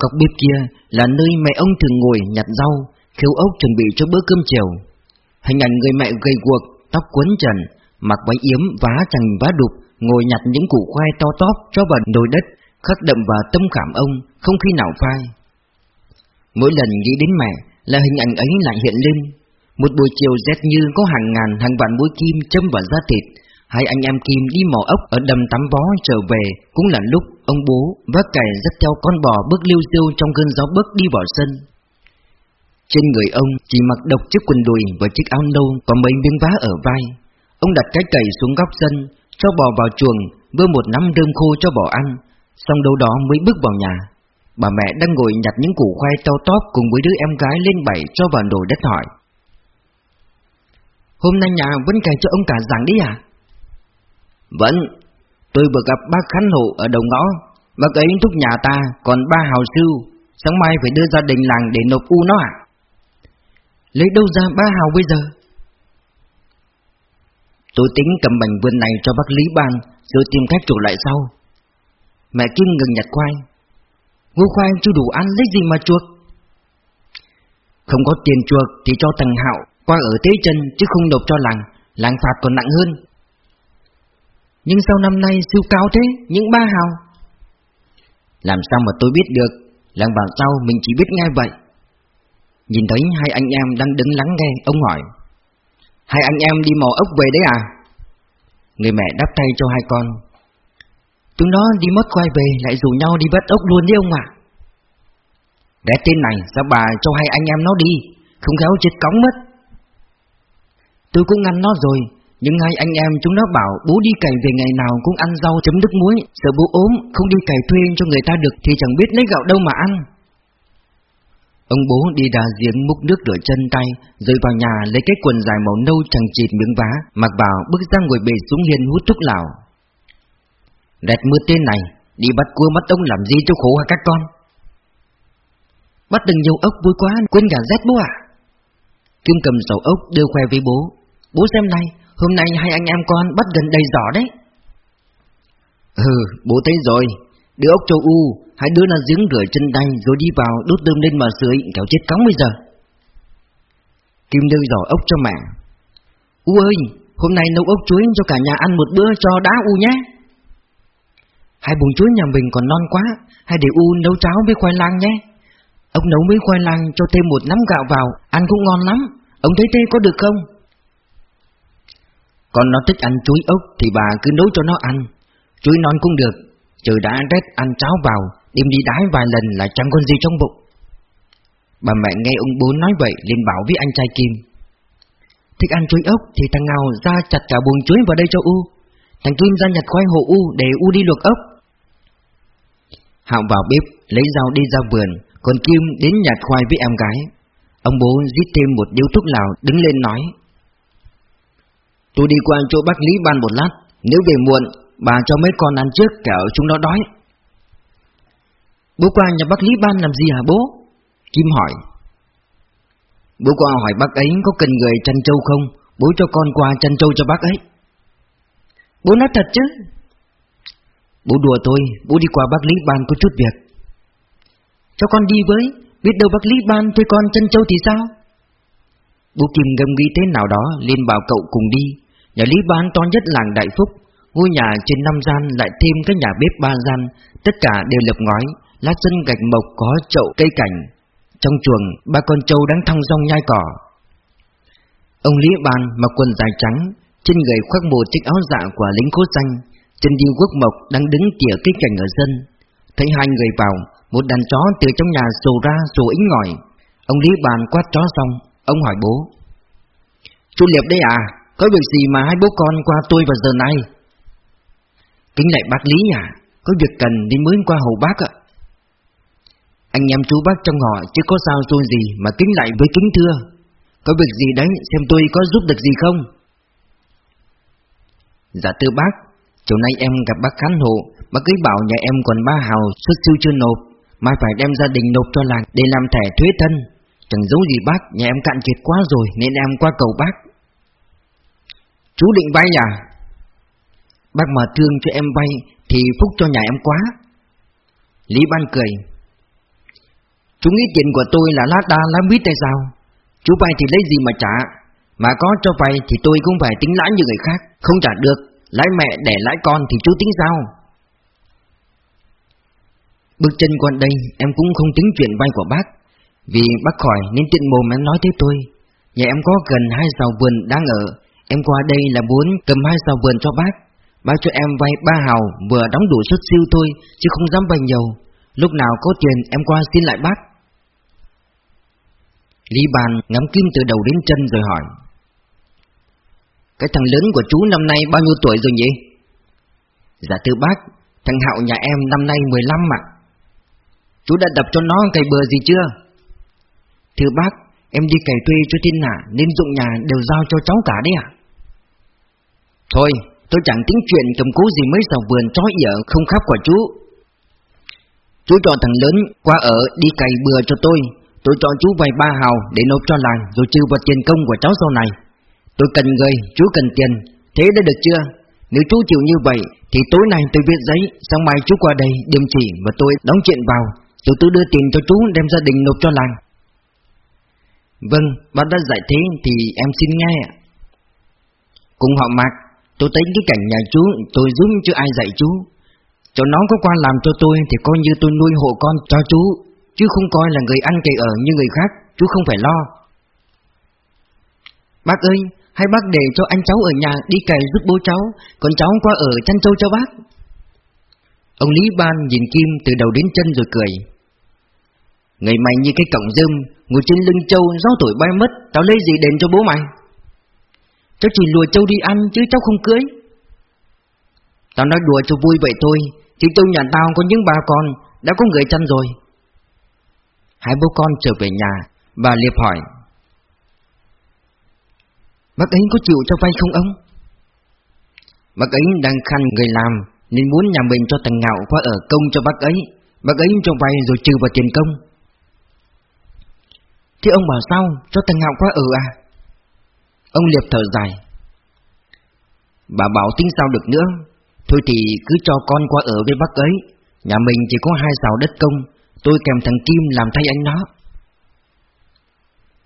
Góc bếp kia là nơi mẹ ông thường ngồi nhặt rau, khiếu ốc chuẩn bị cho bữa cơm chiều. Hình ảnh người mẹ gầy guộc, tóc quấn trần, mặc váy yếm vá chằng vá đục, ngồi nhặt những củ khoai to tóp cho vào nồi đất, khắc đậm vào tâm khảm ông, không khi nào phai. Mỗi lần nghĩ đến mẹ là hình ảnh ấy lại hiện lên. Một buổi chiều rét như có hàng ngàn hàng vạn mũi kim châm vào da thịt, hai anh em Kim đi mò ốc ở đầm tắm bó trở về cũng là lúc ông bố vác cày dắt theo con bò bước lưu siêu trong cơn gió bấc đi vào sân. Trên người ông chỉ mặc độc chiếc quần đùi và chiếc áo nâu có mấy miếng vá ở vai. Ông đặt cái cày xuống góc sân, cho bò vào chuồng, bơ một nắm đơm khô cho bò ăn, xong đâu đó mới bước vào nhà. Bà mẹ đang ngồi nhặt những củ khoai to tóp cùng với đứa em gái lên bảy cho vào nồi đất hỏi. Hôm nay nhà vẫn cày cho ông cả giảng đi à? Vẫn, tôi vừa gặp bác Khánh Hộ ở đầu ngõ, bác ấy thúc nhà ta còn ba hào sư, sáng mai phải đưa gia đình làng để nộp u nó à? Lấy đâu ra ba hào bây giờ? Tôi tính cầm mảnh vườn này cho bác Lý Ban, Rồi tìm cách chuộc lại sau. Mẹ Kim ngừng nhặt khoai. Ngô khoai chưa đủ ăn lấy gì mà chuộc? Không có tiền chuộc thì cho thằng Hạo Qua ở tế chân, chứ không nộp cho làng. Làng phạt còn nặng hơn. Nhưng sao năm nay siêu cao thế, Những ba hào? Làm sao mà tôi biết được? Làng bảo sau mình chỉ biết ngay vậy. Nhìn thấy hai anh em đang đứng lắng nghe, Ông hỏi. Hai anh em đi mò ốc về đấy à? Người mẹ đáp tay cho hai con. Chúng nó đi mất quay về, lại rủ nhau đi bắt ốc luôn đi ông ạ. À. tên này, sao bà cho hai anh em nó đi? Không khéo chết cống mất. Tôi cũng ngăn nó rồi, Nhưng hai anh em chúng nó bảo bố đi cày về ngày nào cũng ăn rau chấm nước muối. Sợ bố ốm, không đi cày thuê cho người ta được Thì chẳng biết lấy gạo đâu mà ăn. Ông bố đi đà giếng múc nước rửa chân tay, Rồi vào nhà lấy cái quần dài màu nâu chẳng chịt miếng vá, Mặc vào bước ra ngồi bề xuống hiên hút thuốc lào. Đẹp mưa tên này, Đi bắt cua bắt ông làm gì cho khổ hả các con? Bắt đừng nhiều ốc vui quá, Quên cả rét bố à Kim cầm sầu ốc đưa khoe với bố. Bố xem này, Hôm nay hai anh em con bắt gần đầy giỏ đấy. Ừ bố thấy rồi. Đưa ốc cho U, Hai đứa nó giếng rửa chân tay Rồi đi vào đốt tôm lên mà sưởi, Kéo chết cóng bây giờ. Kim đưa giỏ ốc cho mẹ. U ơi, Hôm nay nấu ốc chuối cho cả nhà ăn một bữa cho đã, U nhé. Hai bùng chuối nhà mình còn non quá hãy để U nấu cháo với khoai lang nhé. Ông nấu mấy khoai lang cho thêm một nắm gạo vào, Ăn cũng ngon lắm. Ông thấy thế có được không? Còn nó thích ăn chuối ốc Thì bà cứ nấu cho nó ăn. Chuối non cũng được Trời đã rét, ăn cháo vào, Đêm đi đái vài lần là chẳng còn gì trong bụng. Bà mẹ nghe ông bố nói vậy liền bảo với anh trai Kim, Thích ăn chuối ốc thì thằng Ngào ra chặt cả buồng chuối vào đây cho U. Thằng Kim ra nhặt khoai hồ U để U đi luộc ốc. Hạo vào bếp, lấy dao đi ra vườn, Còn Kim đến nhặt khoai với em gái. Ông bố giết thêm một điếu thuốc lào, đứng lên nói, Tôi đi qua chỗ bác Lý ban một lát, Nếu về muộn Bà cho mấy con ăn trước kẻo chúng nó đói. Bố qua nhà bác Lý ban làm gì hả bố? Kim hỏi. Bố qua hỏi bác ấy có cần người chăn trâu không? Bố cho con qua chăn trâu cho bác ấy. Bố nói thật chứ. Bố đùa tôi, Bố đi qua bác Lý ban có chút việc. Cho con đi với, Biết đâu bác Lý ban thuê con chân châu thì sao? Bố Kim gầm ghi thế nào đó, liền bảo cậu cùng đi. Nhà Lý ban to nhất làng Đại Phúc. Ngôi nhà trên năm gian lại thêm cái nhà bếp ba gian, Tất cả đều lập ngói Lát sân gạch mộc có chậu cây cảnh. Trong chuồng, ba con trâu đang thong rong nhai cỏ. Ông Lý Ban mặc quần dài trắng, trên người khoác một chiếc áo dạ của lính cốt xanh, Chân điêu quốc mộc đang đứng tỉa cây cảnh ở sân. Thấy hai người vào, Một đàn chó từ trong nhà sổ ra sổ ính ngòi. Ông Lý bàn quát chó xong, Ông hỏi bố. Chú Liệp đấy à Có việc gì mà hai bố con qua tôi vào giờ này? Kính lại bác Lý à Có việc cần đi mới qua hầu bác ạ Anh em chú bác trong họ Chứ có sao tôi gì mà kính lại với kính thưa Có việc gì đấy Xem tôi có giúp được gì không Dạ thưa bác, chiều nay em gặp bác Khán Hộ, bác ấy bảo nhà em còn ba hào xuất siêu chưa nộp, mai phải đem gia đình nộp cho làng để làm thẻ thuế thân. Chẳng giấu gì bác, nhà em cạn kiệt quá rồi nên em qua cầu bác. Chú định vay à? Bác mà thương cho em vay thì phúc cho nhà em quá. Lý Ban cười. Chú nghĩ tiền của tôi là lá đa, lá mít hay sao? Chú vay thì lấy gì mà trả? Mà có cho vay thì tôi cũng phải tính lãi như người khác Không trả được, Lãi mẹ để lãi con thì chú tính sao Bước chân qua đây, em cũng không tính chuyện vay của bác Vì bác khỏi nên tiện mồm em nói thế tôi Nhà em có gần hai sào vườn đang ở Em qua đây là muốn cầm hai sào vườn cho bác Bác cho em vay ba hào vừa đóng đủ suất siêu thôi Chứ không dám vay nhiều Lúc nào có tiền em qua xin lại bác Lý Bàn ngắm kim từ đầu đến chân rồi hỏi cái thằng lớn của chú năm nay bao nhiêu tuổi rồi nhỉ? Dạ thưa bác, thằng Hạo nhà em năm nay 15 mà. Chú đã đập cho nó cày bừa gì chưa? Thưa bác, em đi cày thuê cho tin hạ nên dụng nhà đều giao cho cháu cả đấy à? Thôi, tôi chẳng tính chuyện cầm cố gì mấy sào vườn chó ỉa không khắp của chú. Chú cho thằng lớn qua ở đi cày bừa cho tôi, tôi cho chú vay ba hào để nộp cho làng rồi trừ vào tiền công của cháu sau này. Tôi cần người, chú cần tiền. Thế đã được chưa? Nếu chú chịu như vậy Thì tối nay tôi viết giấy Sáng mai chú qua đây điểm chỉ và tôi đóng chuyện vào. Rồi tôi đưa tiền cho chú đem gia đình nộp cho làng. Vâng, bác đã giải thế thì em xin nghe ạ. Cùng họ mặc Tôi thấy cái cảnh nhà chú Tôi giúp chứ ai dạy chú Cho nó có qua làm cho tôi Thì coi như tôi nuôi hộ con cho chú Chứ không coi là người ăn cày ở như người khác Chú không phải lo Bác ơi, hay bác để cho anh cháu ở nhà đi cày giúp bố cháu, còn cháu qua ở chăn trâu cho bác. Ông Lý Ban nhìn Kim từ đầu đến chân rồi cười. ngày mày như cái cọng dơm ngồi trên lưng trâu gió tuổi bay mất, tao lấy gì đền cho bố mày? Cháu chỉ lùa châu đi ăn chứ cháu không cưới. Tao nói đùa cho vui vậy thôi, chứ châu nhà tao có những bà con, đã có người chăn rồi. Hai bố con trở về nhà, bà Liệp hỏi. Bác ấy có chịu cho vay không ông? Bác ấy đang khăn người làm Nên muốn nhà mình cho thằng Ngạo qua ở công cho bác ấy Bác ấy cho vay rồi trừ vào tiền công Thì ông bảo sao Cho thằng Ngạo qua ở à Ông Liệp thở dài. Bà bảo tính sao được nữa? Thôi thì cứ cho con qua ở với bác ấy. Nhà mình chỉ có hai xào đất công. Tôi kèm thằng Kim làm thay anh nó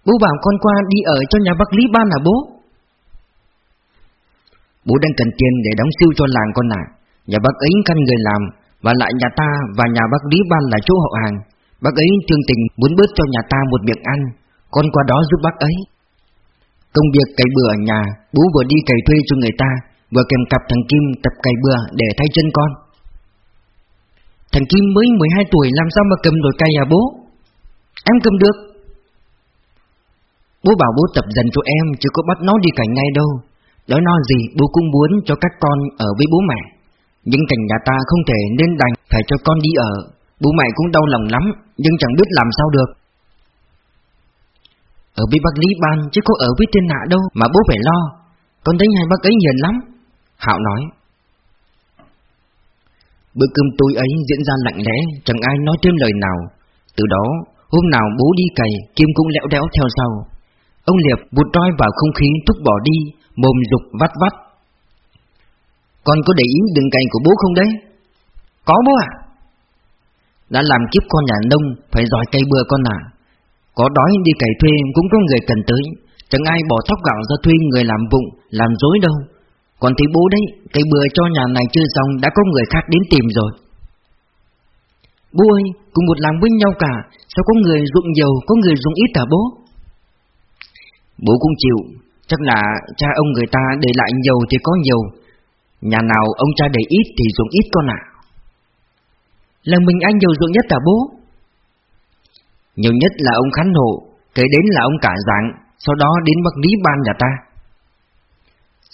Bố bảo con qua đi ở cho nhà bác Lý Ban hả bố? Bố đang cần tiền để đóng siêu cho làng con nà Nhà bác ấy căn người làm Và lại nhà ta và nhà bác Lý Ban là chỗ hậu hàng. Bác ấy thương tình muốn bớt cho nhà ta một miệng ăn. Con qua đó giúp bác ấy. Công việc cày bừa ở nhà, Bố vừa đi cày thuê cho người ta, Vừa kèm cặp thằng Kim tập cày bừa để thay chân con. Thằng Kim mới 12 tuổi, làm sao mà cầm nồi cày à bố? Em cầm được. Bố bảo bố tập dần cho em, Chứ có bắt nó đi cày ngay đâu. Nói no gì, bố cũng muốn cho các con ở với bố mẹ. Nhưng cảnh nhà ta không thể nên đành phải cho con đi ở. Bố mẹ cũng đau lòng lắm, Nhưng chẳng biết làm sao được. Ở với bác Lý Ban chứ có ở với tên hạ đâu mà bố phải lo Con thấy hai bác ấy hiền lắm Hạo nói Bữa cơm tối ấy diễn ra lạnh lẽ Chẳng ai nói thêm lời nào Từ đó hôm nào bố đi cày Kim cũng lẽo đẽo theo sau Ông Liệp vụt roi vào không khí thúc bỏ đi mồm dục vắt vắt. Con có để ý đường cày của bố không đấy? Có bố à? Đã làm kiếp con nhà nông, phải giỏi cây bừa con à. Có đói đi cày thuê cũng có người cần tới, chẳng ai bỏ tóc gạo ra thuê người làm vụng, làm dối đâu. Còn thấy bố đấy, cây bừa cho nhà này chưa xong đã có người khác đến tìm rồi. Bố ơi, cùng một làm với nhau cả, sao có người dụng nhiều, có người dùng ít hả bố? Bố cũng chịu, Chắc là cha ông người ta để lại nhiều thì có nhiều Nhà nào ông cha để ít thì dùng ít con ạ à. Là mình anh nhiều dụng nhất à bố nhiều nhất là ông Khánh Hộ Kế đến là ông cả giảng, Sau đó đến bác lý ban nhà ta.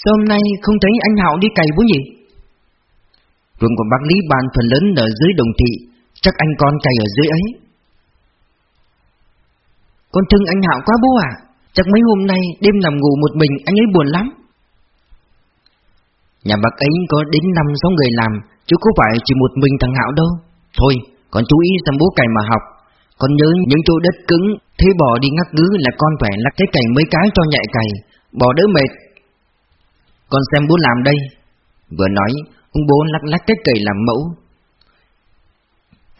Sao hôm nay không thấy anh Hạo đi cày bố nhỉ? Ruộng của bác Lý Ban phần lớn ở dưới đồng thị Chắc anh con cày ở dưới ấy. Con thương anh Hạo quá bố à Chắc mấy hôm nay đêm nằm ngủ một mình anh ấy buồn lắm. Nhà bác ấy có đến năm sáu người làm Chứ có phải chỉ một mình thằng Hạo đâu. Thôi con chú ý xem bố cày mà học. Con nhớ những chỗ đất cứng Thế bò đi ngắt ngứ là con phải lắc cái cày mấy cái cho nhạy cày Bò đỡ mệt Con xem bố làm đây Vừa nói Ông bố lắc lắc cái cày làm mẫu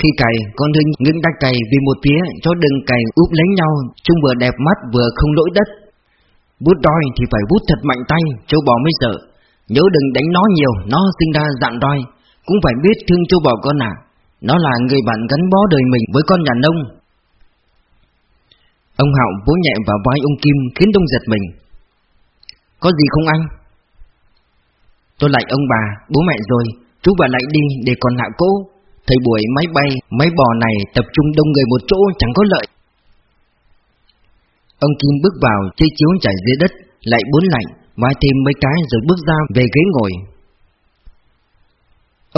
khi cày, con Hưng ngưng tay cày vì một phía cho đừng cày úp lấy nhau, chung vừa đẹp mắt vừa không lỗi đất. Bút đoi thì phải bút thật mạnh tay, châu bò mới sợ. Nhớ đừng đánh nó nhiều, nó sinh ra dạng đoi. Cũng phải biết thương châu bò con à. Nó là người bạn gắn bó đời mình với con nhà nông. Ông Hạo vỗ nhẹ vào vai ông Kim khiến đông giật mình. Có gì không anh? Tôi lại ông bà, bố mẹ rồi, chú bà lại đi để còn hạ cô. Thời buổi máy bay, máy bò này tập trung đông người một chỗ chẳng có lợi. Ông Kim bước vào, chơi chiếu chảy dưới đất, lại bốn lạnh, vai thêm mấy cái rồi bước ra về ghế ngồi.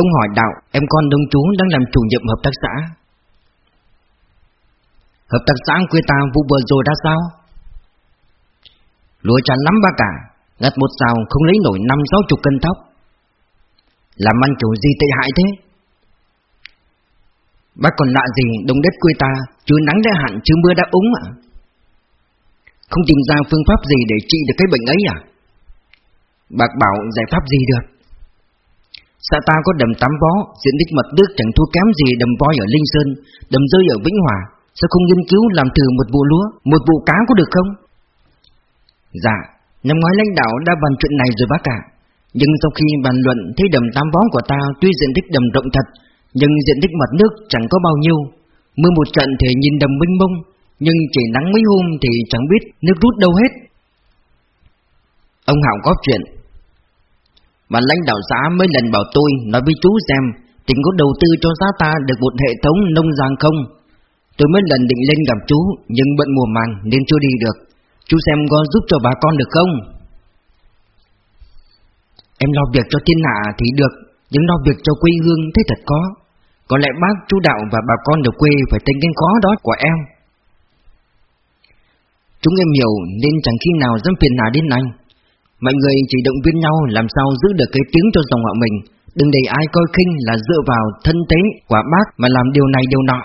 Ông hỏi đạo, em con đông chú đang làm chủ nhiệm hợp tác xã. Hợp tác xã quê ta vụ vừa rồi đã sao? Lúa chán lắm ba cả, ngặt một xào không lấy nổi năm sáu chục cân tóc Làm ăn chủ gì tệ hại thế? Bác còn lạ gì đồng đất quê ta chứ nắng đã hạn chứ mưa đã úng à Không tìm ra phương pháp gì để trị được cái bệnh ấy à Bác bảo giải pháp gì được Xã ta có đầm tắm bó, Diện tích mặt nước chẳng thua kém gì đầm voi ở Linh Sơn, Đầm rơi ở Vĩnh Hòa. Sao không nghiên cứu làm thử một vụ lúa, Một vụ cá có được không? Dạ Năm ngoái lãnh đạo đã bàn chuyện này rồi bác cả Nhưng sau khi bàn luận thấy đầm tam vó của ta Tuy diện tích đầm rộng thật, nhưng diện tích mặt nước chẳng có bao nhiêu. Mưa một trận thì nhìn đầm mênh mông, Nhưng chỉ nắng mấy hôm thì chẳng biết nước rút đâu hết. Ông Hạo góp chuyện mà lãnh đạo xã mới lần bảo tôi nói với chú xem tỉnh có đầu tư cho xã ta được một hệ thống nông giang không? Tôi mới lần định lên gặp chú, nhưng bận mùa màng nên chưa đi được. Chú xem có giúp cho bà con được không? Em lo việc cho thiên hạ thì được, nhưng lo việc cho quê hương thế thật có. Có lẽ bác, chú Đạo và bà con ở quê phải tính cái khó đó của em. Chúng em hiểu nên chẳng khi nào dám phiền hà đến anh. Mọi người chỉ động viên nhau làm sao giữ được cái tiếng cho dòng họ mình, đừng để ai coi khinh là dựa vào thân tế quả bác mà làm điều này điều nọ.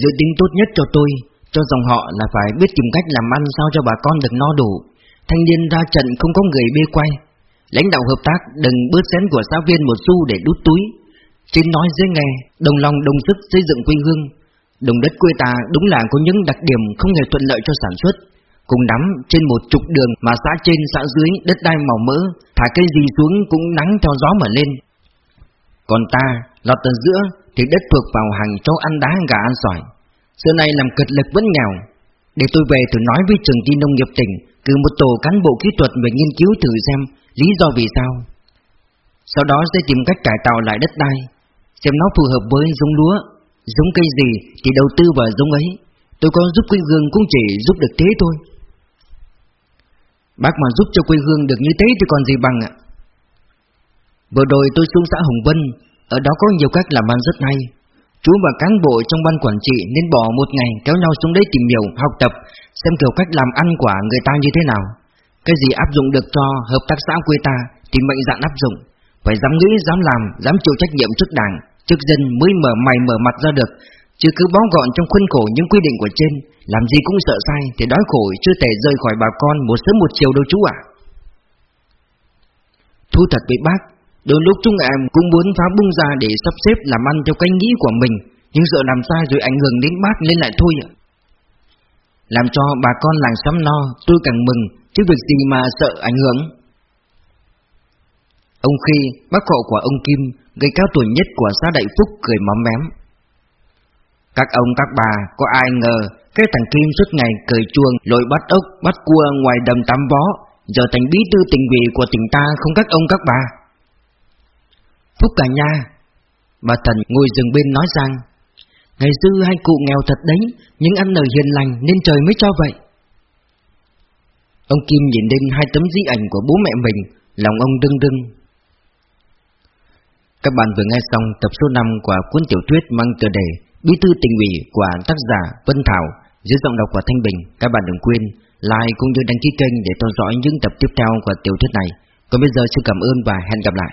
Dự tính tốt nhất cho tôi, cho dòng họ là phải biết tìm cách làm ăn sao cho bà con được no đủ. Thanh niên ra trận không có người bê quay. Lãnh đạo hợp tác đừng bớt xén của giáo viên một xu để đút túi. Trên nói dưới nghe, đồng lòng đồng sức xây dựng quê hương. Đồng đất quê ta đúng là có những đặc điểm không hề thuận lợi cho sản xuất. Cùng nắm trên một trục đường mà xã trên xã dưới đất đai màu mỡ, thả cây gì xuống cũng nắng theo gió mà lên. Còn ta, lọt từ giữa thì đất thuộc vào hàng châu ăn đá gà ăn sỏi. Xưa nay làm cật lực vẫn nghèo. Để tôi về thử nói với trường tin nông nghiệp tỉnh, cử một tổ cán bộ kỹ thuật về nghiên cứu thử xem lý do vì sao. Sau đó sẽ tìm cách cải tạo lại đất đai, xem nó phù hợp với giống lúa, giống cây gì thì đầu tư vào giống ấy. Tôi có giúp quê gương cũng chỉ giúp được thế thôi. Bác mà giúp cho quê hương được như thế thì còn gì bằng ạ. Vừa rồi tôi xuống xã Hồng Vân, ở đó có nhiều cách làm ăn rất hay. Chú và cán bộ trong ban quản trị nên bỏ một ngày kéo nhau xuống đấy tìm hiểu, học tập, xem kiểu cách làm ăn của người ta như thế nào. Cái gì áp dụng được cho hợp tác xã quê ta thì mệnh dạn áp dụng. Phải dám nghĩ, dám làm, dám chịu trách nhiệm trước đảng, trước dân mới mở mày mở mặt ra được. Chứ cứ bó gọn trong khuôn khổ những quy định của trên, làm gì cũng sợ sai thì đói khổ chưa thể rời khỏi bà con một sớm một chiều đâu chú ạ. Thu thật với bác, Đôi lúc chúng em cũng muốn phá bung ra để sắp xếp làm ăn theo cái nghĩ của mình Nhưng sợ làm sai rồi ảnh hưởng đến bác lên lại thôi ạ. Làm cho bà con làng xóm no tôi càng mừng Chứ việc gì mà sợ ảnh hưởng. Ông Khi, bác hộ của ông Kim Gây cao tuổi nhất của xã Đại Phúc cười móm mém. Các ông, các bà, có ai ngờ Cái thằng Kim suốt ngày cười chuông, Lội bắt ốc, bắt cua ngoài đầm tắm vó, Giờ thành bí thư tỉnh ủy của tỉnh ta không các ông, các bà? Phúc cả nhà, Bà Thần ngồi giường bên nói rằng, Ngày xưa hai cụ nghèo thật đấy, Nhưng ăn ở hiền lành nên trời mới cho vậy. Ông Kim nhìn lên hai tấm di ảnh của bố mẹ mình, Lòng ông đưng đưng Các bạn vừa nghe xong tập số 5 của cuốn tiểu thuyết mang tựa đề Bí thư tình ủy của tác giả Vân Thảo, dưới giọng đọc của Thanh Bình. Các bạn đừng quên like cũng như đăng ký kênh để theo dõi những tập tiếp theo của tiểu thuyết này. Còn bây giờ xin cảm ơn và hẹn gặp lại.